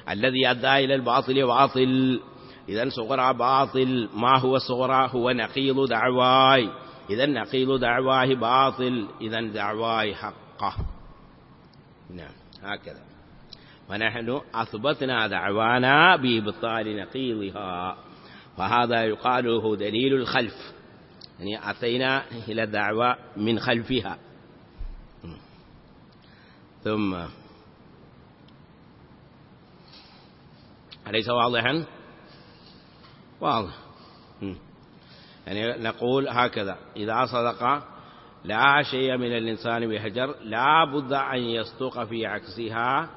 الذي أدى إلى الباطل باطل. إذا صغرى باطل ما هو الصغرى هو نقيض دعواي. إذا نقيض دعواه باطل. إذا دعواي حقه. نعم هكذا. ونحن أثبتنا دعوانا بإبطال نقيضها. فهذا يقال له دليل الخلف. يعني أتينا إلى الدعوة من خلفها. ثم أليس واضحا؟ واضح. يعني نقول هكذا إذا صدق لا شيء من الإنسان بحجر لا بد أن يصدق في عكسها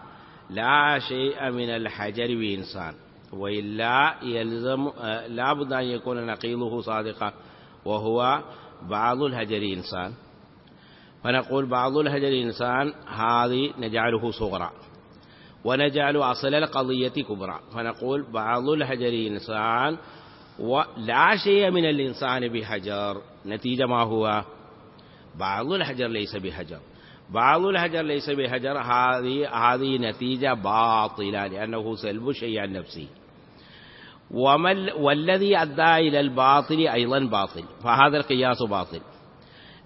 لا شيء من الحجر بإنسان. وإلا يلزم لا بد أن يكون نقيضه صادقا وهو بعض الهجر إنسان. فنقول بعض الهجر إنسان هذه نجعله صغرى. ونجعل أصل القضية كبرى. فنقول بعض الهجر إنسان ولا شيء من الإنسان بحجر. نتيجة ما هو؟ بعض الحجر ليس بحجر. بعض الحجر ليس بحجر. هذه هذه نتيجة باطلة لأنه سلب شيء عن نفسه وما والذي أدى إلى الباطل أيضا باطل. فهذا القياس باطل.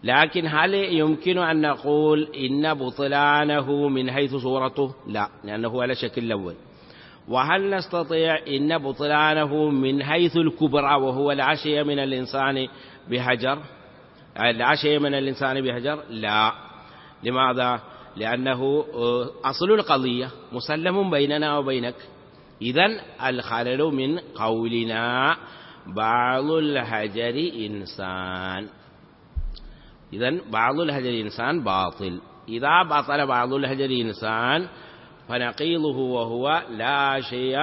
لكن هل يمكن أن نقول إن بطلانه من حيث صورته؟ لا لأنه على شكل الأول. وهل نستطيع إن بطلانه من حيث الكبرى وهو لا شيء من الإنسان بحجر؟ لا شيء من الإنسان بحجر؟ لا. لماذا؟ لأنه أصل القضية مسلم بيننا وبينك. إذا الخلل من قولنا بعض الحجر إنسان. إذا بعض الحجر إنسان باطل. إذا بطل بعض الحجر إنسان فنقيضه وهو لا شيء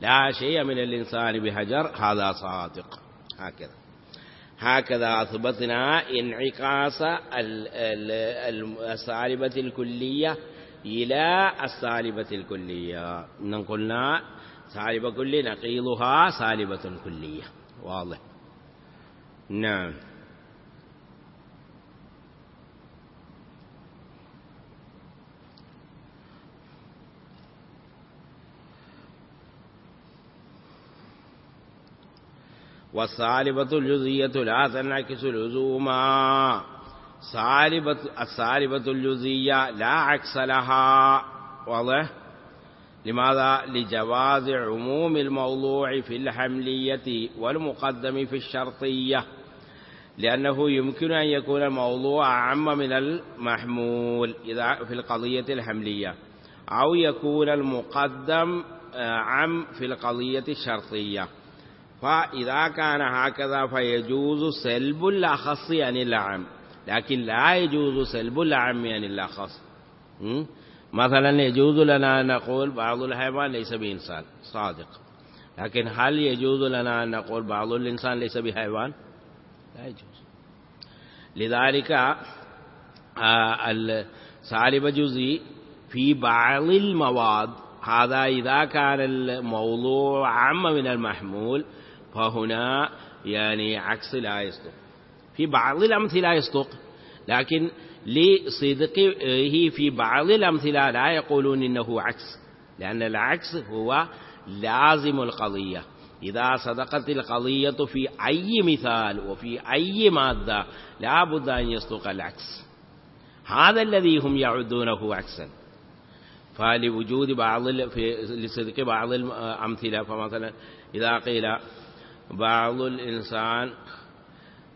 لا شيء من الإنسان بحجر هذا صادق. هكذا. هكذا أثبتنا انعكاس السالبة الكلية إلى السالبة الكلية. إن قلنا سالبة كلية نقيضها سالبة كلية. واضح. نعم. والسالبة الجزئية لا تنعكس لزوما. سالبة السالبة الجزئية لا عكس لها. واضح؟ لماذا؟ لجواز عموم الموضوع في الحملية والمقدم في الشرطية. لأنه يمكن أن يكون الموضوع أعم من المحمول إذا في القضية الحملية. أو يكون المقدم عم في القضية الشرطية. فإذا كان هكذا فيجوز سلب الأخص عن الأعم لكن لا يجوز سلب الأعم عن الأخص. مثلا يجوز لنا أن نقول بعض الحيوان ليس بإنسان صادق. لكن هل يجوز لنا أن نقول بعض الإنسان ليس بحيوان؟ لا يجوز. لذلك آه، سالب جزئي في بعض المواد. هذا إذا كان الموضوع عام من المحمول فهنا يعني عكس لا يصدق. في بعض الأمثلة يصدق لكن لصدقه في بعض الأمثلة لا يقولون إنه عكس لأن العكس هو لازم القضية. إذا صدقت القضية في أي مثال وفي أي مادة لا بد أن يصدق العكس. هذا الذي هم يعدونه عكسا. فلوجود بعض في لصدق بعض الأمثلة فمثلا إذا قيل بعض الإنسان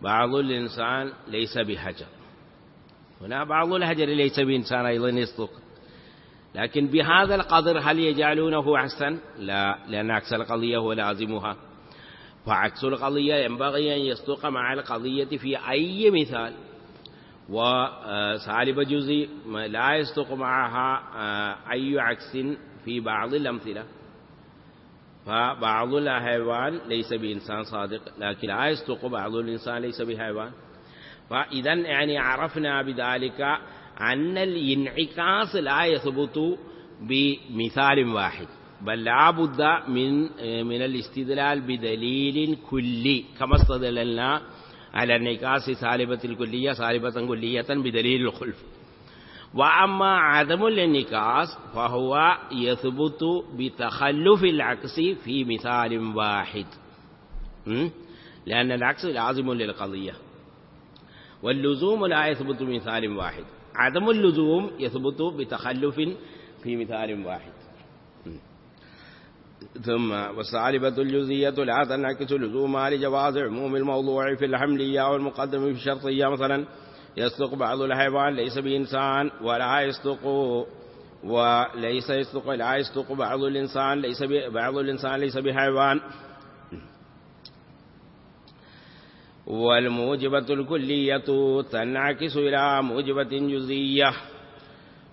بعض الإنسان ليس بحجر. هنا بعض الحجر ليس بإنسان أيضا يصدق. لكن بهذا القدر هل يجعلونه عكسا لا لأن عكس القضية هو لازمها. فعكس القضية ينبغي أن يصدق مع القضية في أي مثال. وسالب جزء لا يصدق معها آه، أي عكس في بعض الأمثلة. فبعض الحيوان ليس بإنسان صادق لكن لا يصدق بعض الإنسان ليس بحيوان. فإذا يعني عرفنا بذلك أن الانعكاس لا يثبت بمثال واحد بل لا بد من من الاستدلال بدليل كلي كما استدللنا على انعكاس سالبة الكلية سالبة كلية بدليل الخلف. وأما عدم الانعكاس فهو يثبت بتخلف العكس في مثال واحد. لأن العكس لازم للقضية. واللزوم لا يثبت بمثال واحد. عدم اللزوم يثبت بتخلف في مثال واحد. ثم والصالبة الجزية لا تنعكس لزومها لجواز عموم الموضوع في الحملية والمقدم في الشرطية مثلا. يصدق بعض الحيوان ليس بإنسان ولا يصدق وليس يصدق لا يصدق بعض الإنسان ليس بعض الإنسان ليس بحيوان. والموجبة الكلية تنعكس إلى موجبة جزئية.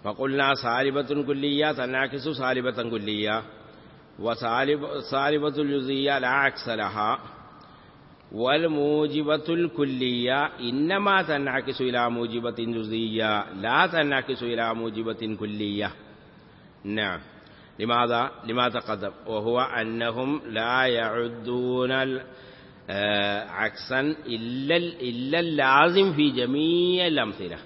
فقلنا صالبة كلية تنعكس صالبة كلية وصالبة الجزئية لا عكس لها. والموجبة الكلية إنما تنعكس إلى موجبة جزئية لا تنعكس إلى موجبة كلية. نعم. لماذا؟ لما تقدم. وهو أنهم لا يعدون آه، عكسا إلا, إلا اللازم في جميع الأمثلة.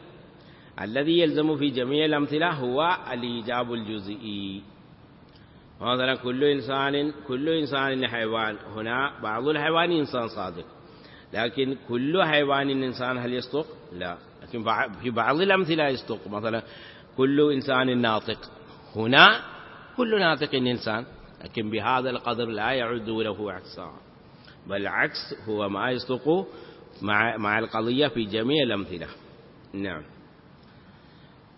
الذي يلزم في جميع الأمثلة هو الإيجاب الجزئي. مثلا كل إنسان كل إنسان حيوان. هنا بعض الحيوان إنسان صادق. لكن كل حيوان إنسان هل يصدق؟ لا. لكن في بعض الأمثلة يصدق. مثلا كل إنسان ناطق. هنا كل ناطق إنسان. لكن بهذا القدر لا يعد له عكسا. بل عكس هو ما يصدق مع, مع القضية في جميع الأمثلة. نعم.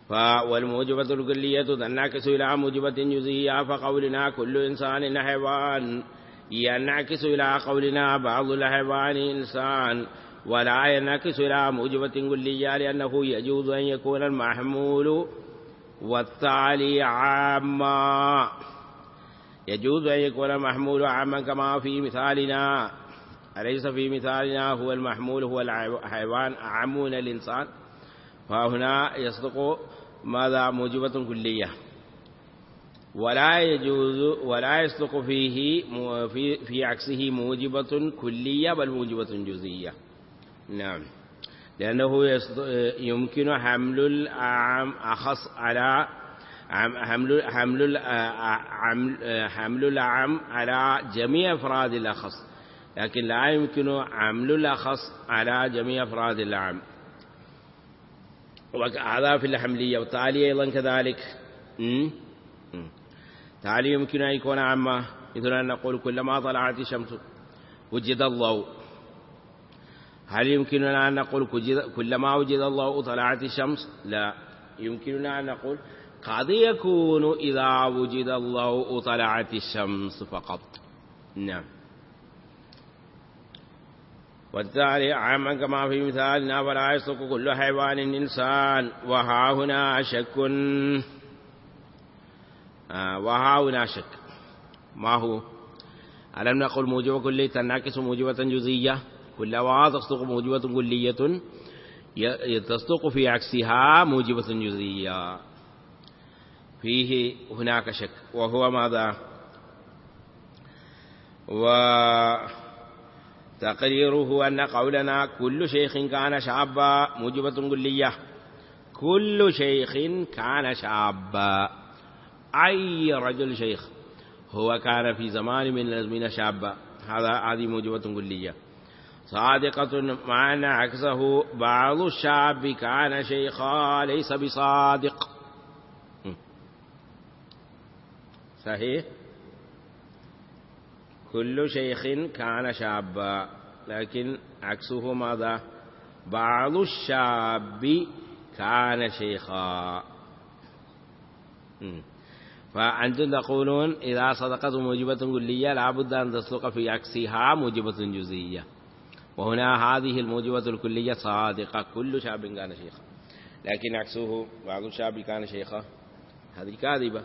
والموجبة الكلية تنعكس إلى موجبة جزئية فقولنا كل إنسان حيوان. ينعكس إلى قولنا بعض الحيوان إنسان. ولا ينعكس إلى موجبة كلية لأنه يجوز أن يكون المحمول والتالي عاما. يجوز أن يكون المحمول عاما كما في مثالنا. أليس في مثالنا؟ هو المحمول هو الحيوان أعم من الإنسان. فهنا يصدق ماذا موجبة كلية. ولا يجوز ولا يصدق فيه في, في عكسه موجبة كلية بل موجبة جزئية. نعم. لأنه يمكن حمل الأعم أخص على حمل حمل حمل الأعم على جميع أفراد الأخص. لكن لا يمكن عمل الأخص على جميع أفراد العام وهذا في الحملية والتالي أيضا كذلك. تعالي يمكن أن يكون عامة. مثل أن نقول كلما طلعت الشمس وجد الضوء. هل يمكننا أن نقول كلما وجد الله طلعت الشمس؟ لا. يمكننا أن نقول قد يكون إذا وجد الله طلعت الشمس فقط. نعم. والتالي عاما كما في مثالنا فلا يصدق كل حيوان إنسان وها هنا شك. آه وها هنا شك. ما هو؟ ألم نقل موجبة كلية تنعكس موجبة جزئية؟ كلها تصدق موجبة كلية. تصدق في عكسها موجبة جزئية. فيه هناك شك. وهو ماذا؟ وتقريره أن قولنا كل شيخ كان شابا موجبة كلية. كل شيخ كان شابا. أي رجل شيخ هو كان في زمان من الأزمنة شابا هذا هذه موجبة كلية. صادقة معنى عكسه بعض الشاب كان شيخا ليس بصادق. صحيح؟ كل شيخ كان شابا لكن عكسه ماذا؟ بعض الشاب كان شيخا. فأنتم تقولون إذا صدقت موجبة كلية لابد أن تصدق في عكسها موجبة جزئية. وهنا هذه الموجبة الكلية صادقة. كل شاب كان شيخا. لكن عكسه بعض الشاب كان شيخا. هذه كاذبة.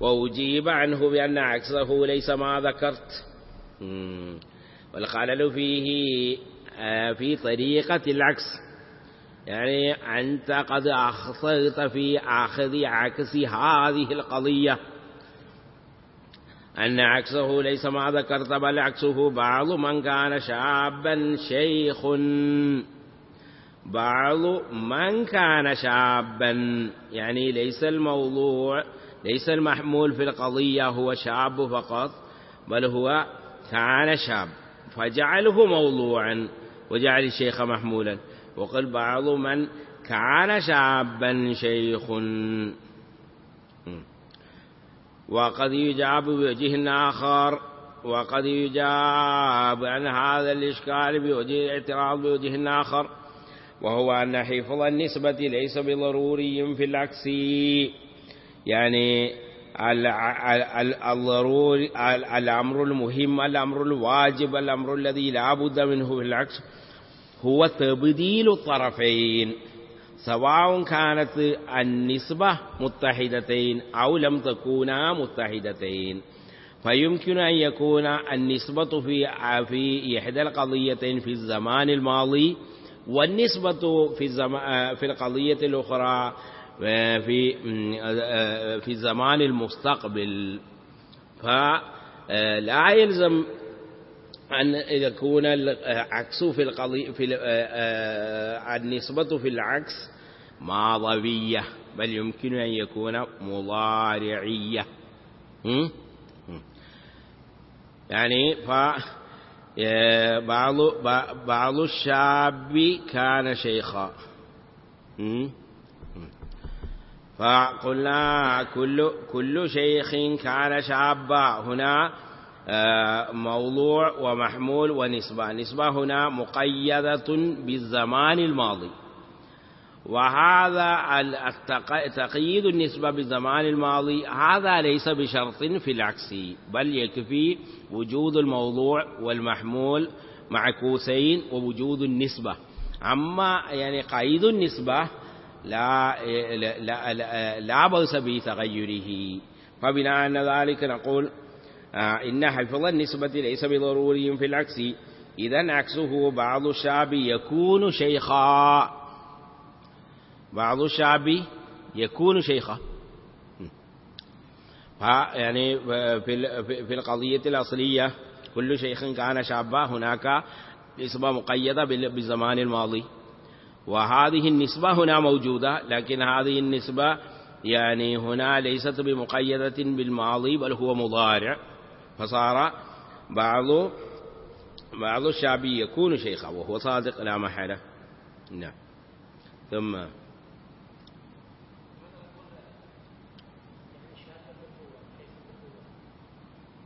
وأجيب عنه بأن عكسه ليس ما ذكرت. والخلل فيه آه، في طريقة العكس. يعني أنت قد أخطأت في أخذ عكس هذه القضية. أن عكسه ليس ما ذكرت بل عكسه بعض من كان شابا شيخ. بعض من كان شابا يعني ليس الموضوع ليس المحمول في القضية هو شاب فقط بل هو كان شاب فجعله موضوعا وجعل الشيخ محمولا. وقل بعض من كان شابا شيخ. وقد يجاب بوجه آخر وقد يجاب عن هذا الإشكال بوجه الاعتراض بوجه آخر وهو أن حفظ النسبة ليس بضروري في العكس. يعني الضروري الأمر المهم الأمر الواجب الأمر الذي لا بد منه في العكس هو تبديل الطرفين سواء كانت النسبة متحدتين أو لم تكونا متحدتين. فيمكن أن يكون النسبة في في إحدى القضيتين في الزمان الماضي والنسبة في في القضية الأخرى في في الزمان المستقبل. فلا يلزم أن يكون العكس في القضية في النسبة في العكس ماضوية بل يمكن أن يكون مضارعية. يعني ف بعض بعض الشاب كان شيخا. فقلنا كل كل شيخ كان شابا. هنا آه، موضوع ومحمول ونسبة. نسبة هنا مقيدة بالزمان الماضي. وهذا تقييد النسبة بالزمان الماضي هذا ليس بشرط في العكس بل يكفي وجود الموضوع والمحمول معكوسين ووجود النسبة. أما يعني قيد النسبة لا لا لا, لا بأس بتغيره. فبناء على ذلك نقول آه، إن حفظ النسبة ليس بضروري في العكس. إذا عكسه بعض الشعب يكون شيخا. بعض الشعب يكون شيخا. يعني في القضية الأصلية كل شيخ كان شابا هناك نسبة مقيدة بالزمان الماضي. وهذه النسبة هنا موجودة لكن هذه النسبة يعني هنا ليست بمقيدة بالماضي بل هو مضارع. فصار بعض بعض الشعب يكون شيخا وهو صادق لا محالة. نعم. ثم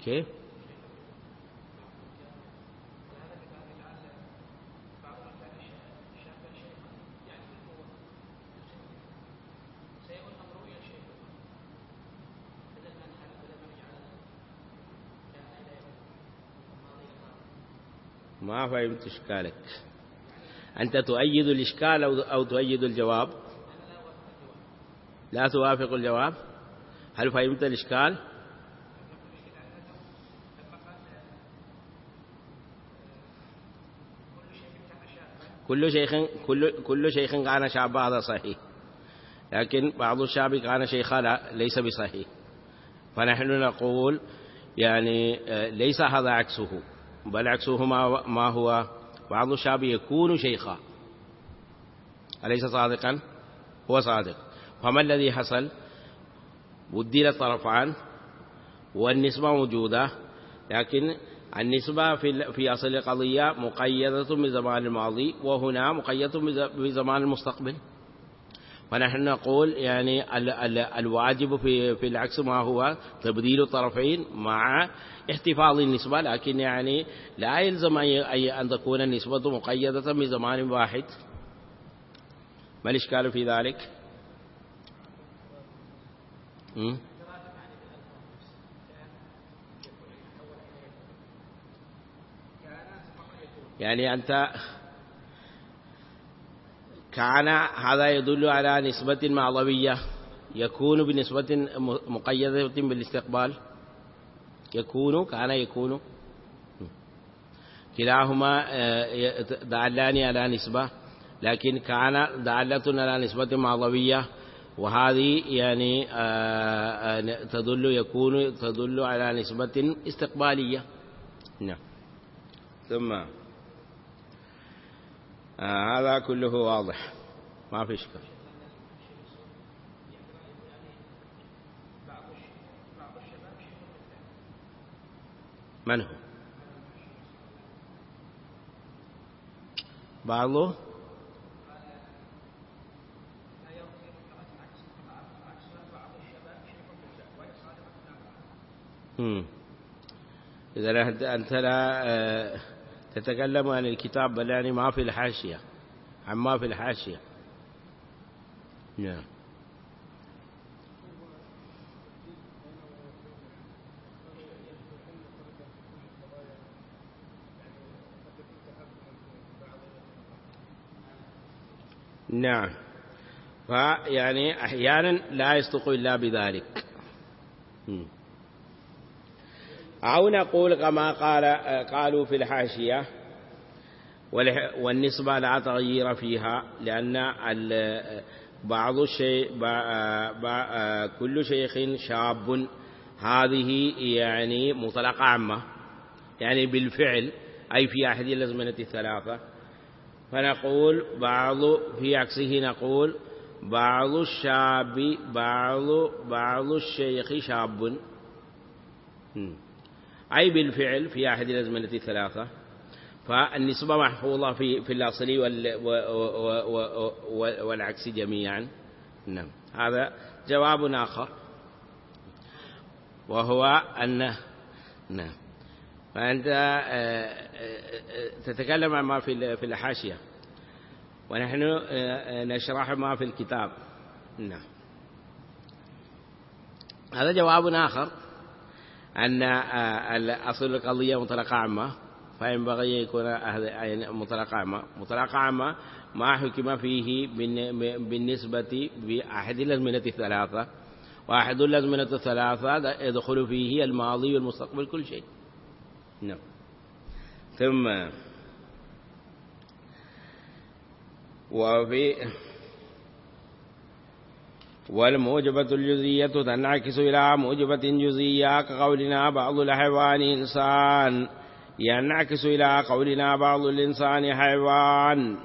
كيف؟ ما فهمت إشكالك؟ أنت تؤيد الإشكال أو تؤيد الجواب؟ لا توافق الجواب. هل فهمت الإشكال؟ كل شيخ كل كل شيخ كان شاب هذا صحيح. لكن بعض الشعب كان شيخا ليس بصحيح. فنحن نقول يعني ليس هذا عكسه. بل عكسه ما, هو. بعض الشعب يكون شيخا. أليس صادقا؟ هو صادق. فما الذي حصل؟ بدل الطرفان والنسبة موجودة لكن النسبة في في أصل القضية مقيدة بزمان الماضي وهنا مقيدة بزمان المستقبل. فنحن نقول يعني ال ال الواجب في في العكس ما هو تبديل الطرفين مع احتفاظ النسبة لكن يعني لا يلزم أن تكون النسبة مقيدة بزمان واحد ما الإشكال في ذلك؟ يعني أنت كان هذا يدل على نسبة معضوية يكون بنسبة مقيدة بالإستقبال. يكون كان يكون. كلاهما دالان على نسبة لكن كان دالة على نسبة معضوية وهذه يعني تدل يكون تدل على نسبة استقبالية. نعم. ثم آه هذا كله واضح. ما في إشكال. من هو؟ بعضه؟ إذا أنت لا تتكلم عن الكتاب بل يعني ما في الحاشية عما في الحاشية. نعم. نعم. فيعني أحيانا لا يصدق إلا بذلك. أو نقول كما قال قالوا في الحاشية والنسبة لا تغيير فيها لأن بعض الشيء كل شيخ شاب. هذه يعني مطلقة عامة يعني بالفعل أي في أحد الأزمنة الثلاثة. فنقول بعض في عكسه نقول بعض الشاب بعض بعض الشيخ شاب. أي بالفعل في أحد الأزمنة الثلاثة فالنسبة محفوظة في في الأصلي والعكس جميعا. نعم. هذا جواب آخر. وهو أن نعم. فأنت تتكلم عن ما في في الحاشية. ونحن نشرح ما في الكتاب. نعم. هذا جواب آخر. أن أصل القضية مطلقة عامة فينبغي يكون مطلقة عامة مطلقة عامة ما حكم فيه بالنسبة بأحد الأزمنة الثلاثة. وأحد الأزمنة الثلاثة يدخل فيه الماضي والمستقبل كل شيء. نعم. ثم وفي والموجبة الجزية تنعكس إلى موجبة جزية كقولنا بعض الحيوان إنسان. ينعكس إلى قولنا بعض الإنسان حيوان.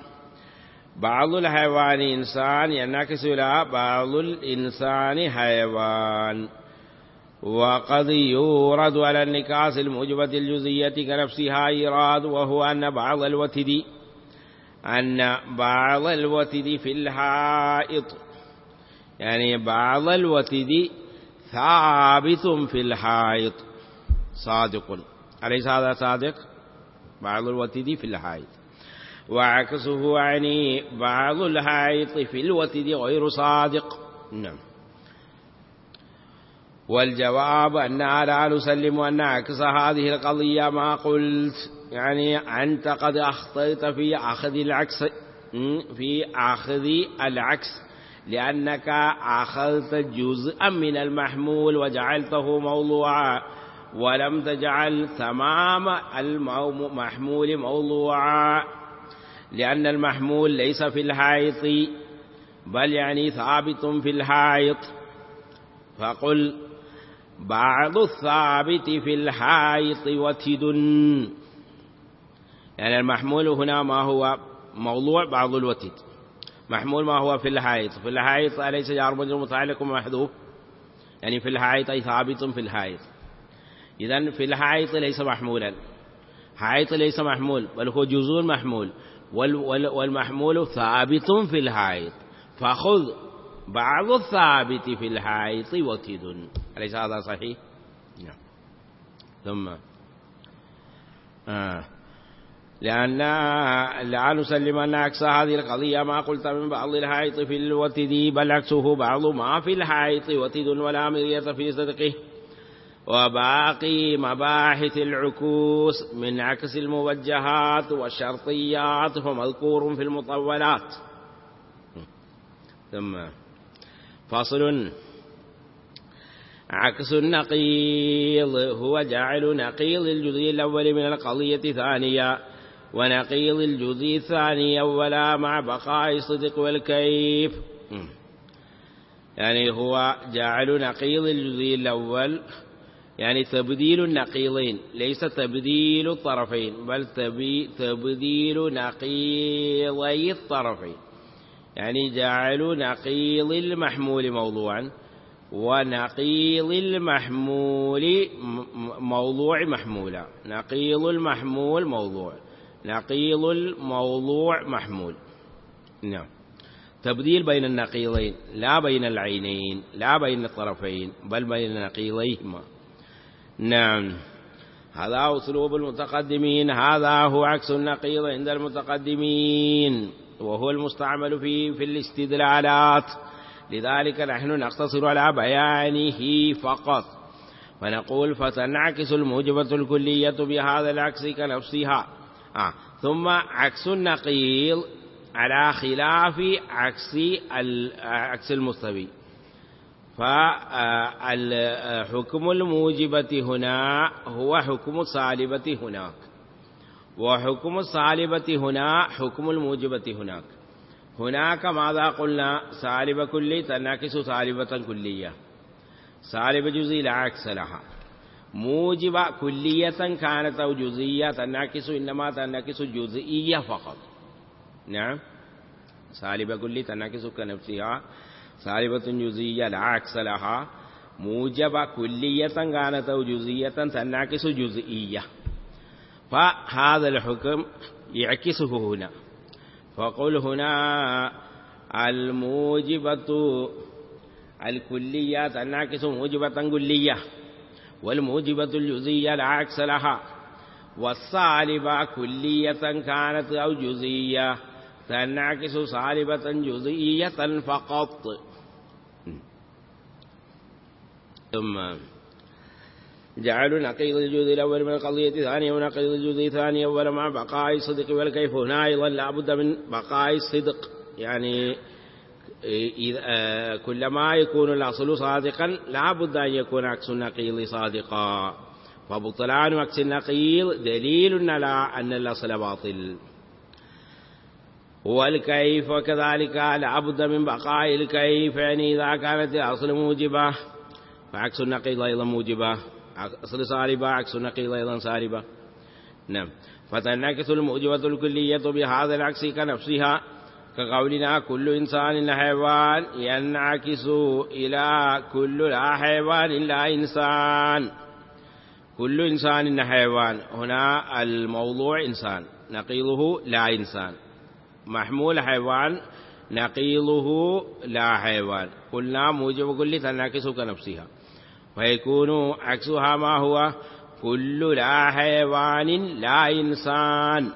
بعض الحيوان إنسان ينعكس إلى بعض الإنسان حيوان. وقد يورد على النكاس الموجبة الجزية كنفسها إيراد وهو أن بعض الوتد أن بعض الوتد في الحائط. يعني بعض الوتد ثابت في الحائط. صادق. أليس هذا صادق بعض الوتد في الحائط. وعكسه يعني بعض الحائط في الوتد غير صادق. نعم. والجواب أننا لا نسلم أن عكس هذه القضية ما قلت. يعني أنت قد أخطأت في أخذ العكس. في أخذ العكس. لأنك أخذت جزءا من المحمول وجعلته موضوعا ولم تجعل تمام المحمول موضوعا. لأن المحمول ليس في الحائط بل يعني ثابت في الحائط. فقل بعض الثابت في الحائط وتد يعني المحمول هنا ما هو؟ موضوع بعض الوتد. محمول ما هو في الحائط. في الحائط أليس جار مجرور متعلق محذوف يعني في الحائط أي ثابت في الحائط. إذا في الحائط ليس محمولا. حائط ليس محمول بل هو جزء محمول. والمحمول ثابت في الحائط. فخذ بعض الثابت في الحائط وتد أليس هذا صحيح؟ نعم. ثم. آه. لأن لا نسلم أن عكس هذه القضية. ما قلت من بعض الحائط في الوتد بل عكسه بعض ما في الحائط. وتد ولا مرية في صدقه. وباقي مباحث العكوس من عكس الموجهات والشرطيات فمذكور في المطولات. ثم فصل. عكس النقيض هو جعل نقيض الجزء الأول من القضية ثانية ونقيض الجزء الثاني أولا مع بقاء الصدق والكيف. يعني هو جعل نقيض الجزء الأول يعني تبديل النقيضين ليس تبديل الطرفين بل تبديل نقيضي الطرفين. يعني جعل نقيض المحمول موضوعا ونقيض المحمول موضوع محمولا. نقيض المحمول موضوع نقيض الموضوع محمول. نعم. تبديل بين النقيضين لا بين العينين لا بين الطرفين بل بين نقيضيهما. نعم. هذا أسلوب المتقدمين هذا هو عكس النقيض عند المتقدمين وهو المستعمل في في الاستدلالات. لذلك نحن نقتصر على بيانه فقط. فنقول فتنعكس الموجبة الكلية بهذا العكس كنفسها. آه. ثم عكس النقيض على خلاف عكس عكس المستوي. فالحكم الموجبة هنا هو حكم الصالبة هناك. وحكم الصالبة هنا حكم الموجبة هناك. هناك ماذا قلنا؟ سالب كلي تنعكس سالبة كلية. سالب جزئي لا عكس لها. موجب كلية كانت أو جزئية تنعكس إنما تنعكس جزئية فقط. نعم. سالب كلي تنعكس كنفسها سالبة جزئية لا عكس لها. موجب كلية كانت أو جزئية تنعكس جزئية. فهذا الحكم يعكسه هنا. فقل هنا الموجبة الكلية تنعكس موجبة كلية. والموجبة الجزئية لا عكس لها والصالبة كلية كانت أو جزئية تنعكس صالبة جزئية فقط. ثم جعلوا نقيض الجزء الأول من القضية الثانية ونقيض الجزء الثاني أول مع بقاء الصدق والكيف هنا أيضا لابد من بقاء الصدق يعني كلما يكون الأصل صادقا لابد أن يكون عكس النقيض صادقا. فبطلان عكس النقيض دليل على أن الأصل باطل. والكيف وكذلك لابد من بقاء الكيف يعني إذا كانت الأصل موجبة فعكس النقيض أيضا موجبة. أصل صاربة عكس النقيض أيضا صاربة. نعم. فتنعكس الموجبة الكلية بهذا العكس كنفسها. كقولنا كل إنسان حيوان ينعكس إلى كل لا حيوان إلا إنسان كل إنسان حيوان هنا الموضوع إنسان نقيضه لا إنسان محمول حيوان نقيضه لا حيوان قلنا موجب كل تنعكس كنفسها فيكون عكسها ما هو كل لا حيوان لا إنسان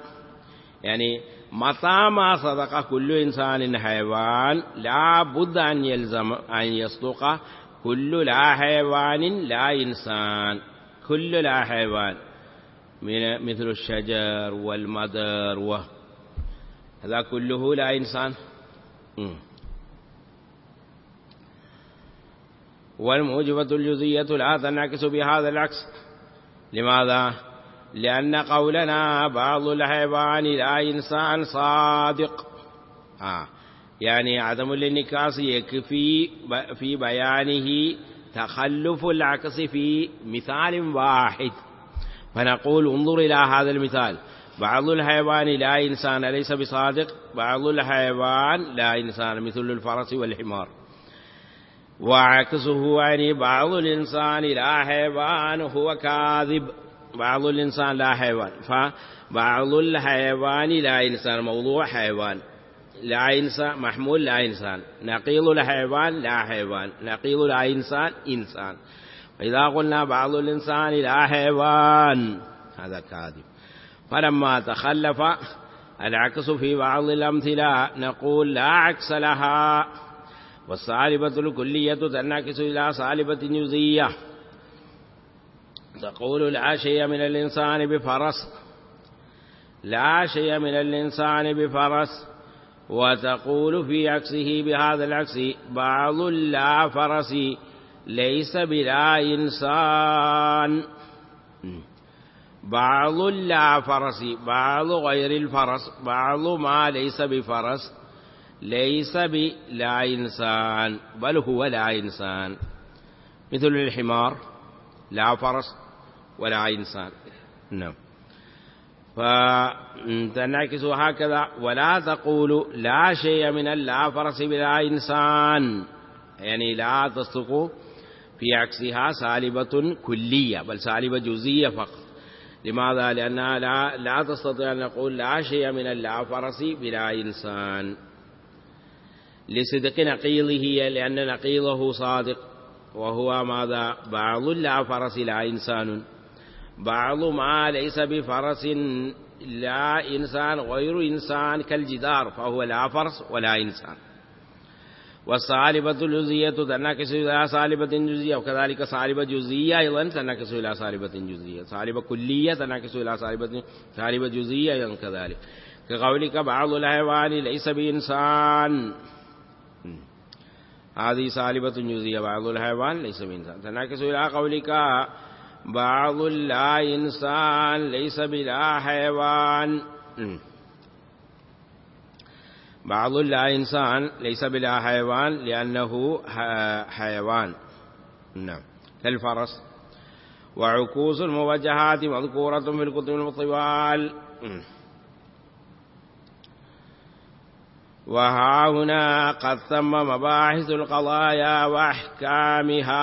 يعني متى ما صدق كل إنسان حيوان لا بد أن يلزم أن يصدق كل لا حيوان لا إنسان. كل لا حيوان. من مثل الشجر والمدر و هذا كله لا إنسان. والموجبة الجزية لا تنعكس بهذا العكس. لماذا؟ لأن قولنا بعض الحيوان لا إنسان صادق. آه. يعني عدم الانكاس يكفي في بيانه تخلف العكس في مثال واحد. فنقول انظر إلى هذا المثال. بعض الحيوان لا إنسان ليس بصادق بعض الحيوان لا إنسان مثل الفرس والحمار. وعكسه يعني بعض الإنسان لا حيوان هو كاذب. بعض الإنسان لا حيوان فبعض الحيوان لا إنسان موضوع حيوان. لا إنسان محمول لا إنسان. نقيض الحيوان لا حيوان نقيض لا إنسان. إنسان فإذا قلنا بعض الإنسان لا حيوان هذا كاذب. فلما تخلف العكس في بعض الأمثلة نقول لا عكس لها. والصالبة الكلية تنعكس إلى صالبة جزية تقول شيء من الإنسان بفرس شيء من الإنسان بفرس وتقول في عكسه بهذا العكس بعض لا فرس ليس بلا إنسان. بعض لا فرس بعض غير الفرس بعض ما ليس بفرس ليس بلا إنسان بل هو لا إنسان. مثل الحمار لا فرس ولا إنسان نعم. فتنعكس هكذا. ولا تقول لا شيء من اللا فرس بلا إنسان يعني لا تصدق في عكسها سالبة كلية بل سالبة جزية فقط. لماذا؟ لأنها لا, لا تستطيع أن نقول لا شيء من اللا فرس بلا إنسان لصدق نقيضه لأن نقيضه صادق. وهو ماذا؟ بعض لا فرس لا إنسان بعض ما ليس بفرس لا إنسان غير إنسان كالجدار فهو لا فرس ولا إنسان. والصالبة الجزية تنكس إلى صالبة جزية وكذلك صالبة جزية أيضا تنكس إلى صالبة جزية صالبة كلية تنكس إلى صالبة صالبة جزية أيضا كذلك. كقولك بعض الحيوان ليس بإنسان. هذه صالبة جزية بعض الحيوان ليس بإنسان. تنعكس إلى قولك بعض لا إنسان ليس بلا حيوان. بعض لا إنسان ليس بلا حيوان لأنه حيوان. نعم. كالفرس. وعكوس الموجهات مذكورة في الكتب الطوال. وها هنا قد ثم مباحث القضايا وأحكامها.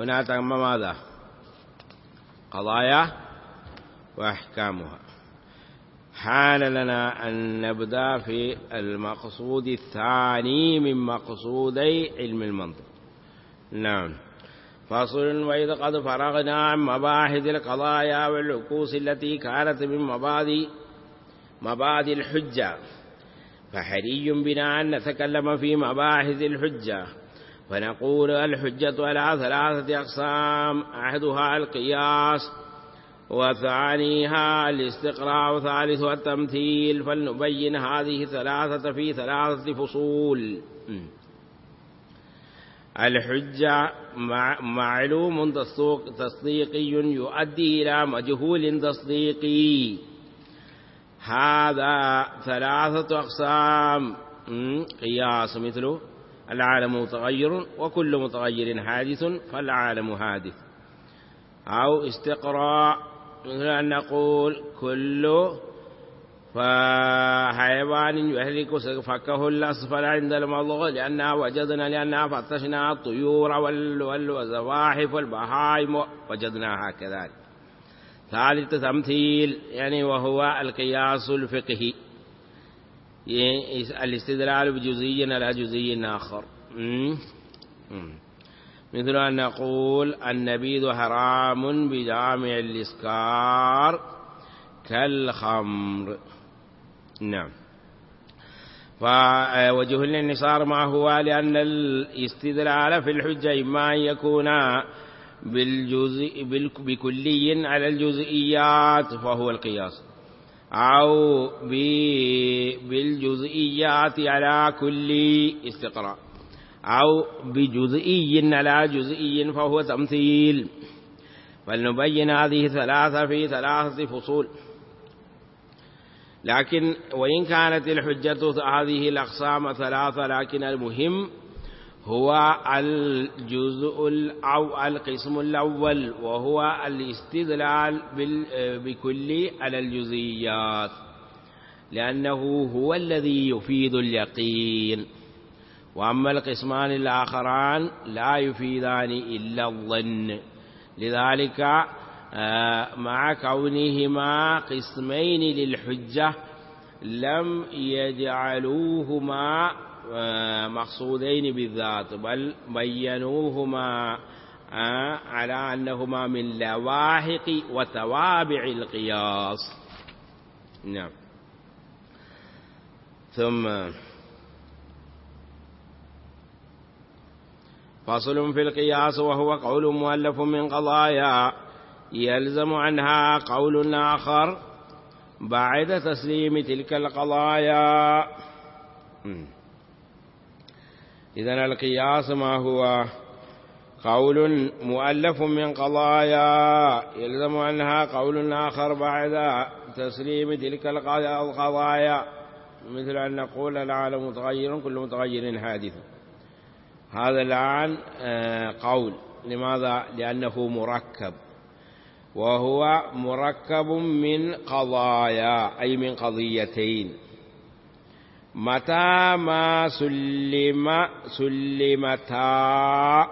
هنا تم ماذا؟ قضايا وأحكامها. حان لنا أن نبدأ في المقصود الثاني من مقصودي علم المنطق. نعم. فصل وإذا قد فرغنا عن مباحث القضايا والعكوس التي كانت من مبادئ مبادئ الحجة. فحري بنا أن نتكلم في مباحث الحجة. فنقول الحجة على ثلاثة أقسام أحدها القياس وثانيها الاستقراء وثالثها التمثيل فلنبين هذه الثلاثة في ثلاثة فصول. الحجة معلوم تصديقي يؤدي إلى مجهول تصديقي. هذا ثلاثة أقسام. قياس مثله. العالم متغير وكل متغير حادث فالعالم حادث. أو استقراء مثل أن نقول كل فحيوان يهلك فكه الأسفل عند المضغ لأنها وجدنا لأنها فتشنا الطيور والزواحف والبهائم وجدناها كذلك ثالث تمثيل يعني وهو القياس الفقهي. الاستدلال بجزئي على جزئي آخر. مثل أن نقول النبيذ حرام بجامع الإسكار كالخمر. نعم. فوجه الانصار ما هو لأن الاستدلال في الحجة إما أن يكون بالجزء بكلي على الجزئيات فهو القياس. أو بالجزئيات على كل استقراء. أو بجزئي على جزئي فهو تمثيل. فلنبين هذه ثلاثة في ثلاثة فصول. لكن وإن كانت الحجة هذه الأقسام ثلاثة لكن المهم هو الجزء أو القسم الأول وهو الاستدلال بكل على الجزئيات لأنه هو الذي يفيد اليقين. وأما القسمان الآخران لا يفيدان إلا الظن. لذلك آه، مع كونهما قسمين للحجة لم يجعلوهما مقصودين بالذات. بل بينوهما آه، على أنهما من لواحق وتوابع القياس. نعم. ثم فصل في القياس وهو قول مؤلف من قضايا. يلزم عنها قول آخر بعد تسليم تلك القضايا. إذا القياس ما هو؟ قول مؤلف من قضايا. يلزم عنها قول آخر بعد تسليم تلك القضايا. مثل أن نقول العالم متغير كل متغير حادث. هذا الآن آه، قول. لماذا؟ لأنه مركب. وهو مركب من قضايا أي من قضيتين. متى ما سلم سلمتا.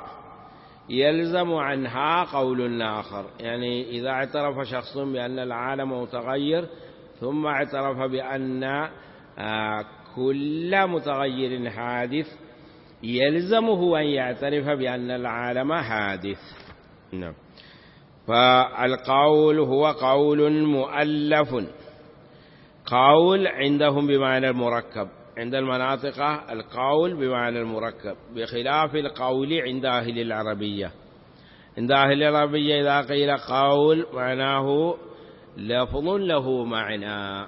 يلزم عنها قول آخر. يعني إذا اعترف شخص بأن العالم متغير ثم اعترف بأن آه، كل متغير حادث يلزمه أن يعترف بأن العالم حادث. نعم. فالقول هو قول مؤلف. قول عندهم بمعنى المركب. عند المناطق القول بمعنى المركب. بخلاف القول عند أهل العربية. عند أهل العربية إذا قيل قول معناه لفظ له معنى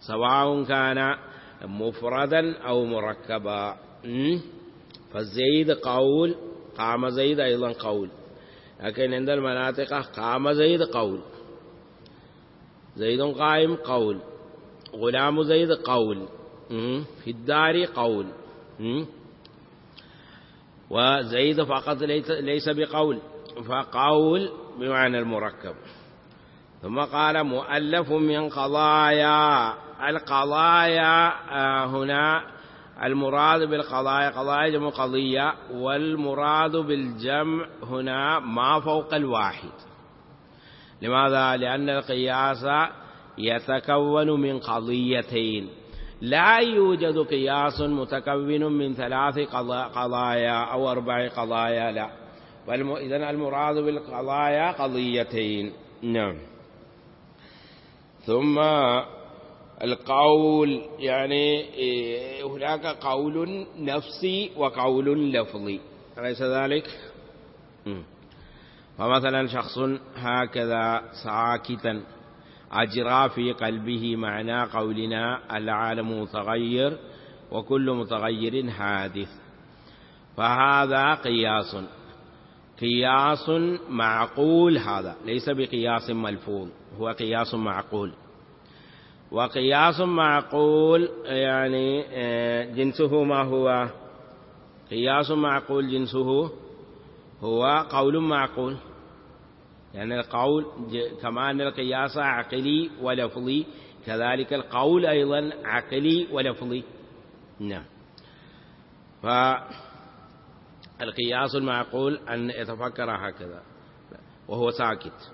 سواء كان مفردا أو مركبا. فالزيد قول قام زيد أيضا قول. لكن عند المناطق قام زيد قول. زيد قائم قول. غلام زيد قول في الدار قول وزيد فقط ليس بقول فقول بمعنى المركب. ثم قال مؤلف من قضايا القضايا آه، هنا المراد بالقضايا قضايا جمع قضية والمراد بالجمع هنا ما فوق الواحد. لماذا؟ لأن القياس يتكون من قضيتين. لا يوجد قياس متكون من ثلاث قضايا أو أربع قضايا لا. إذن المراد بالقضايا قضيتين. نعم. ثم القول يعني إيه، هناك قول نفسي وقول لفظي. أليس ذلك؟ فمثلا شخص هكذا ساكتا. أجرى في قلبه معنى قولنا العالم متغير وكل متغير حادث. فهذا قياس. قياس معقول هذا ليس بقياس ملفوظ هو قياس معقول. وقياس معقول يعني آه، جنسه ما هو؟ قياس معقول جنسه هو قول معقول. يعني القول كما أن القياس عقلي ولفظي. كذلك القول أيضا عقلي ولفظي. نعم. فالقياس المعقول أن يتفكر هكذا. وهو ساكت.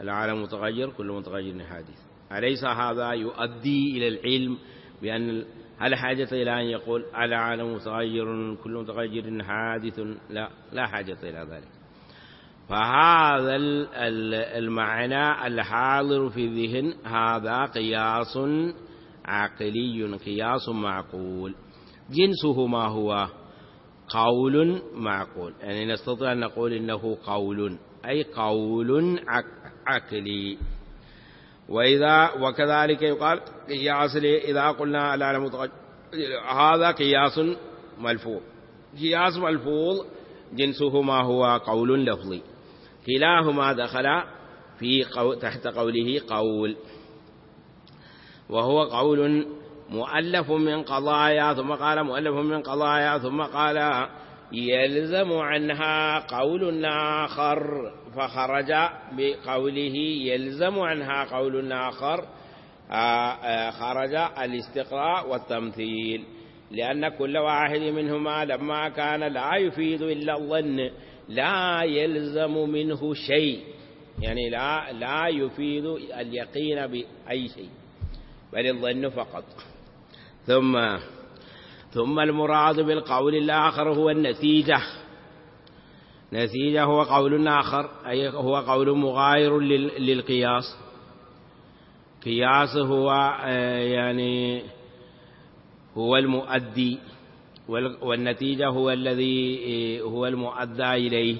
العالم متغير كل متغير حادث أليس هذا يؤدي إلى العلم بأن هل حاجة إلى أن يقول العالم متغير كل متغير حادث؟ لا لا حاجة إلى ذلك. فهذا المعنى الحاضر في الذهن هذا قياس عقلي قياس معقول. جنسه ما هو؟ قول معقول. يعني نستطيع أن نقول إنه قول أي قول عقلي. وإذا وكذلك يقال قياس إذا قلنا العالم هذا قياس ملفوظ. قياس ملفوظ جنسه ما هو؟ قول لفظي. كلاهما دخل في قو تحت قوله قول. وهو قول مؤلف من قضايا ثم قال مؤلف من قضايا ثم قال يلزم عنها قول آخر. فخرج بقوله يلزم عنها قول آخر خرج الاستقراء والتمثيل. لأن كل واحد منهما لما كان لا يفيد إلا الظن. لا يلزم منه شيء. يعني لا لا يفيد اليقين بأي شيء بل الظن فقط. ثم ثم المراد بالقول الآخر هو النتيجة. نتيجة هو قول آخر أي هو قول مغاير للقياس. قياس هو آه، يعني هو المؤدي. والنتيجة هو الذي آه، هو المؤدى إليه.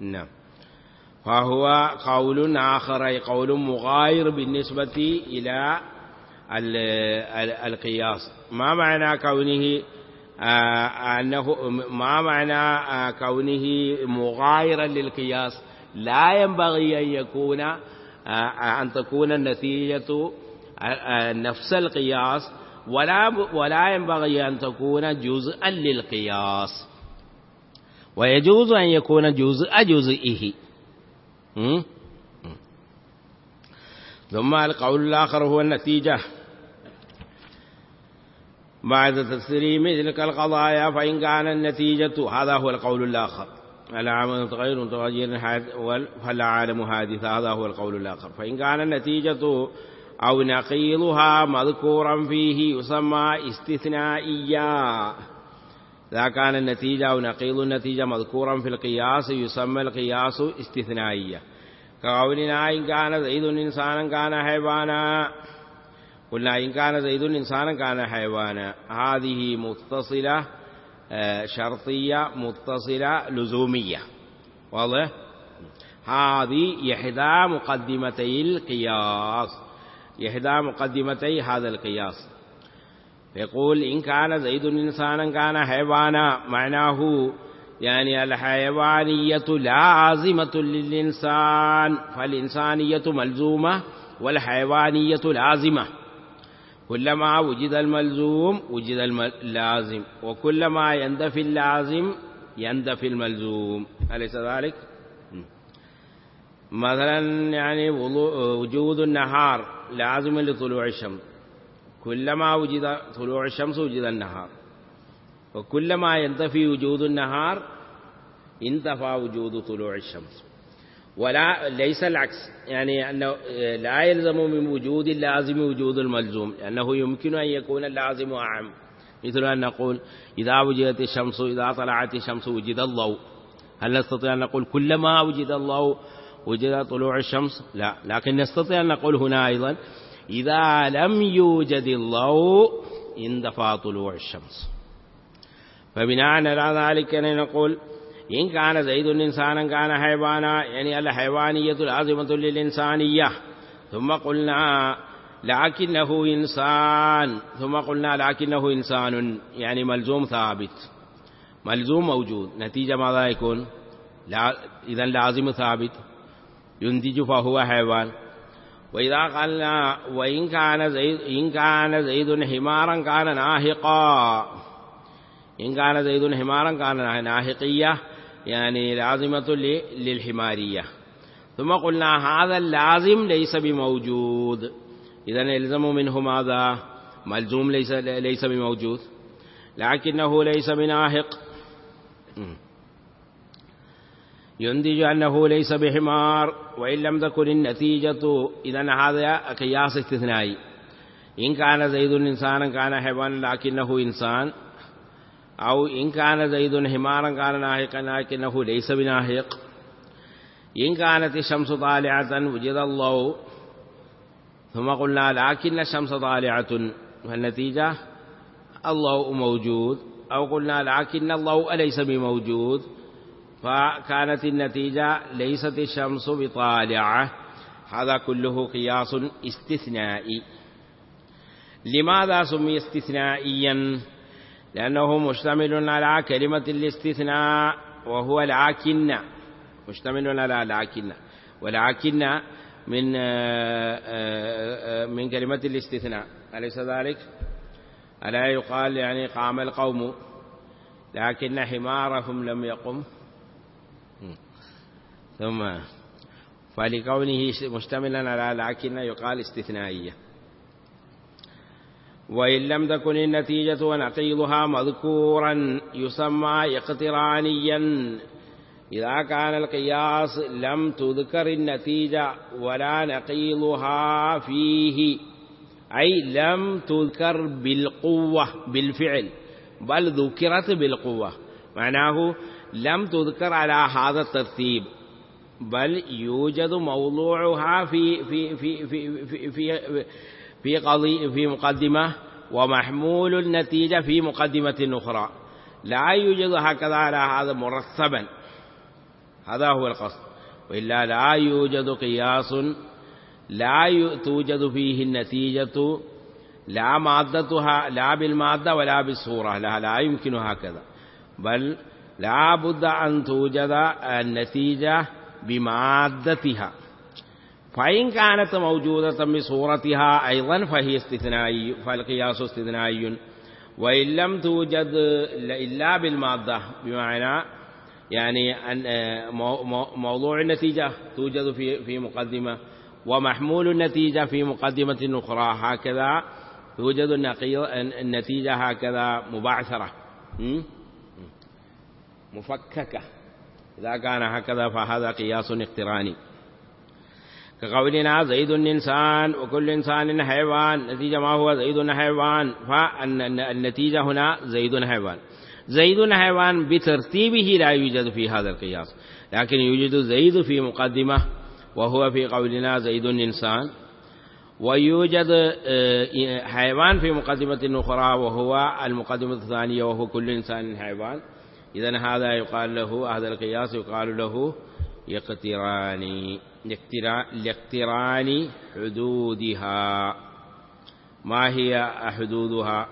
نعم. فهو قول آخر أي قول مغاير بالنسبة إلى القياس. ما معنى كونه آه، أنه ما معنى آه، كونه مغايرا للقياس؟ لا ينبغي أن يكون آه، أن تكون النتيجة نفس القياس ولا ولا ينبغي أن تكون جزءا للقياس. ويجوز أن يكون جزء جزئه. ثم القول الآخر هو النتيجة. بعد تفسير مثل كالقضايا فإن كان النتيجة هذا هو القول الآخر. العالم غير متغير فالعالم حادث هذا هو القول الآخر. فإن كان النتيجة أو نقيضها مذكورا فيه يسمى استثنائيا. إذا كان النتيجة أو نقيض النتيجة مذكورا في القياس يسمى القياس استثنائيا. كقولنا إن كان زيد إنسانا كان حيوانا. قلنا إن كان زيد إنسانا كان حيوانا. هذه متصلة آه، شرطية متصلة لزومية. واضح؟ هذه إحدى مقدمتي القياس. إحدى مقدمتي هذا القياس. يقول إن كان زيد إنسانا كان حيوانا معناه يعني الحيوانية لازمة للإنسان فالإنسانية ملزومة والحيوانية لازمة. كلما وجد الملزوم وجد اللازم وكلما يندفي اللازم يندفي الملزوم. أليس ذلك؟ مثلا يعني وجود النهار لازم لطلوع الشمس. كلما وجد طلوع الشمس وجد النهار. وكلما ينتفي وجود النهار انتفى وجود طلوع الشمس. ولا ليس العكس. يعني أنه لا يلزم من وجود اللازم وجود الملزوم. لأنه يمكن أن يكون اللازم أعم. مثل أن نقول إذا وجدت الشمس إذا طلعت الشمس وجد الضوء. هل نستطيع أن نقول كلما وجد الضوء وجد طلوع الشمس؟ لا. لكن نستطيع أن نقول هنا أيضا إذا لم يوجد الضوء اندفع طلوع الشمس. فبناء على ذلك نقول إن كان زيد إنسانا كان حيوانا يعني الحيوانية لازمة للإنسانية. ثم قلنا لكنه إنسان. ثم قلنا لكنه إنسان يعني ملزوم ثابت. ملزوم موجود. نتيجة ماذا يكون؟ لا إذا لازم ثابت. ينتج فهو حيوان. وإذا قلنا وإن كان زيد إن كان زيد حمارا كان ناهقا. إن كان زيد حمارا كان ناهقية يعني لازمة للحمارية. ثم قلنا هذا اللازم ليس بموجود. إذا يلزم منه ماذا؟ ملزوم ليس, ليس بموجود. لكنه ليس بناهق. ينتج أنه ليس بحمار وإن لم تكن النتيجة إذا هذا قياس استثنائي. إن كان زيد إنسانا كان حيوانا لكنه إنسان أو إن كان زيد حمارا كان ناهقا لكنه ليس بناهق. إن كانت الشمس طالعة وجد الله ثم قلنا لكن الشمس طالعة فالنتيجة الله موجود أو قلنا لكن الضوء ليس بموجود. فكانت النتيجة ليست الشمس بطالعة. هذا كله قياس استثنائي. لماذا سمي استثنائيا؟ لأنه مشتمل على كلمة الاستثناء وهو العاكن مشتمل على العاكن والعاكن من من كلمة الاستثناء. أليس ذلك؟ ألا يقال يعني قام القوم لكن حمارهم لم يقم. ثم فلكونه مشتملا على العكنة يقال استثنائية. وإن لم تكن النتيجة ونقيضها مذكورا يسمى اقترانيا. إذا كان القياس لم تذكر النتيجة ولا نقيضها فيه أي لم تذكر بالقوة بالفعل بل ذكرت بالقوة. معناه لم تذكر على هذا الترتيب. بل يوجد موضوعها في في في في في في, في قضية في مقدمة ومحمول النتيجة في مقدمة أخرى. لا يوجد هكذا على هذا مرتبا هذا هو القصد. وإلا لا يوجد قياس لا توجد فيه النتيجة لا مادتها لا بالمادة ولا بالصورة. لا لا يمكن هكذا. بل لا بد أن توجد النتيجة بمادتها فإن كانت موجودة بصورتها أيضا فهي استثنائي فالقياس استثنائي. وإن لم توجد إلا بالمادة بمعنى يعني أن موضوع النتيجة توجد في في مقدمة ومحمول النتيجة في مقدمة أخرى. هكذا يوجد النتيجة هكذا مبعثرة. مفككة. إذا كان هكذا فهذا قياس اقتراني. كقولنا زيد إنسان وكل إنسان حيوان نتيجة ما هو زيد حيوان؟ فالنتيجة هنا زيد حيوان. زيد حيوان بترتيبه لا يوجد في هذا القياس. لكن يوجد زيد في مقدمة وهو في قولنا زيد إنسان ويوجد آه، حيوان في مقدمة أخرى وهو المقدمة الثانية وهو كل إنسان حيوان. إذا هذا يقال له هذا القياس يقال له يقتران لاقتران حدودها. ما هي حدودها؟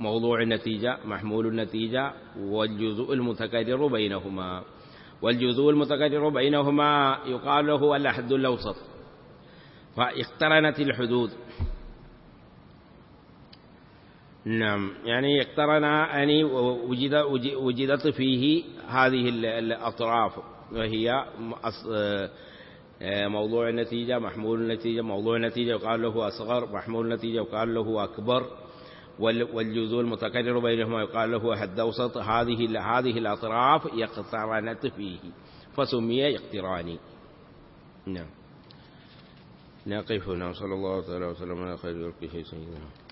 موضوع النتيجة محمول النتيجة والجزء المتكرر بينهما. والجزء المتكرر بينهما يقال له الحد الأوسط. فاقترنت الحدود. نعم. يعني اقترن يعني وجد وجدت فيه هذه الأطراف وهي موضوع النتيجة محمول النتيجة موضوع النتيجة يقال له أصغر محمول النتيجة يقال له أكبر والجزء المتكرر بينهما يقال له حد أوسط. هذه هذه الأطراف يقترنت فيه فسمي يقتراني نعم. نقف هنا صلى الله عليه وسلم على خير خلقه سيدنا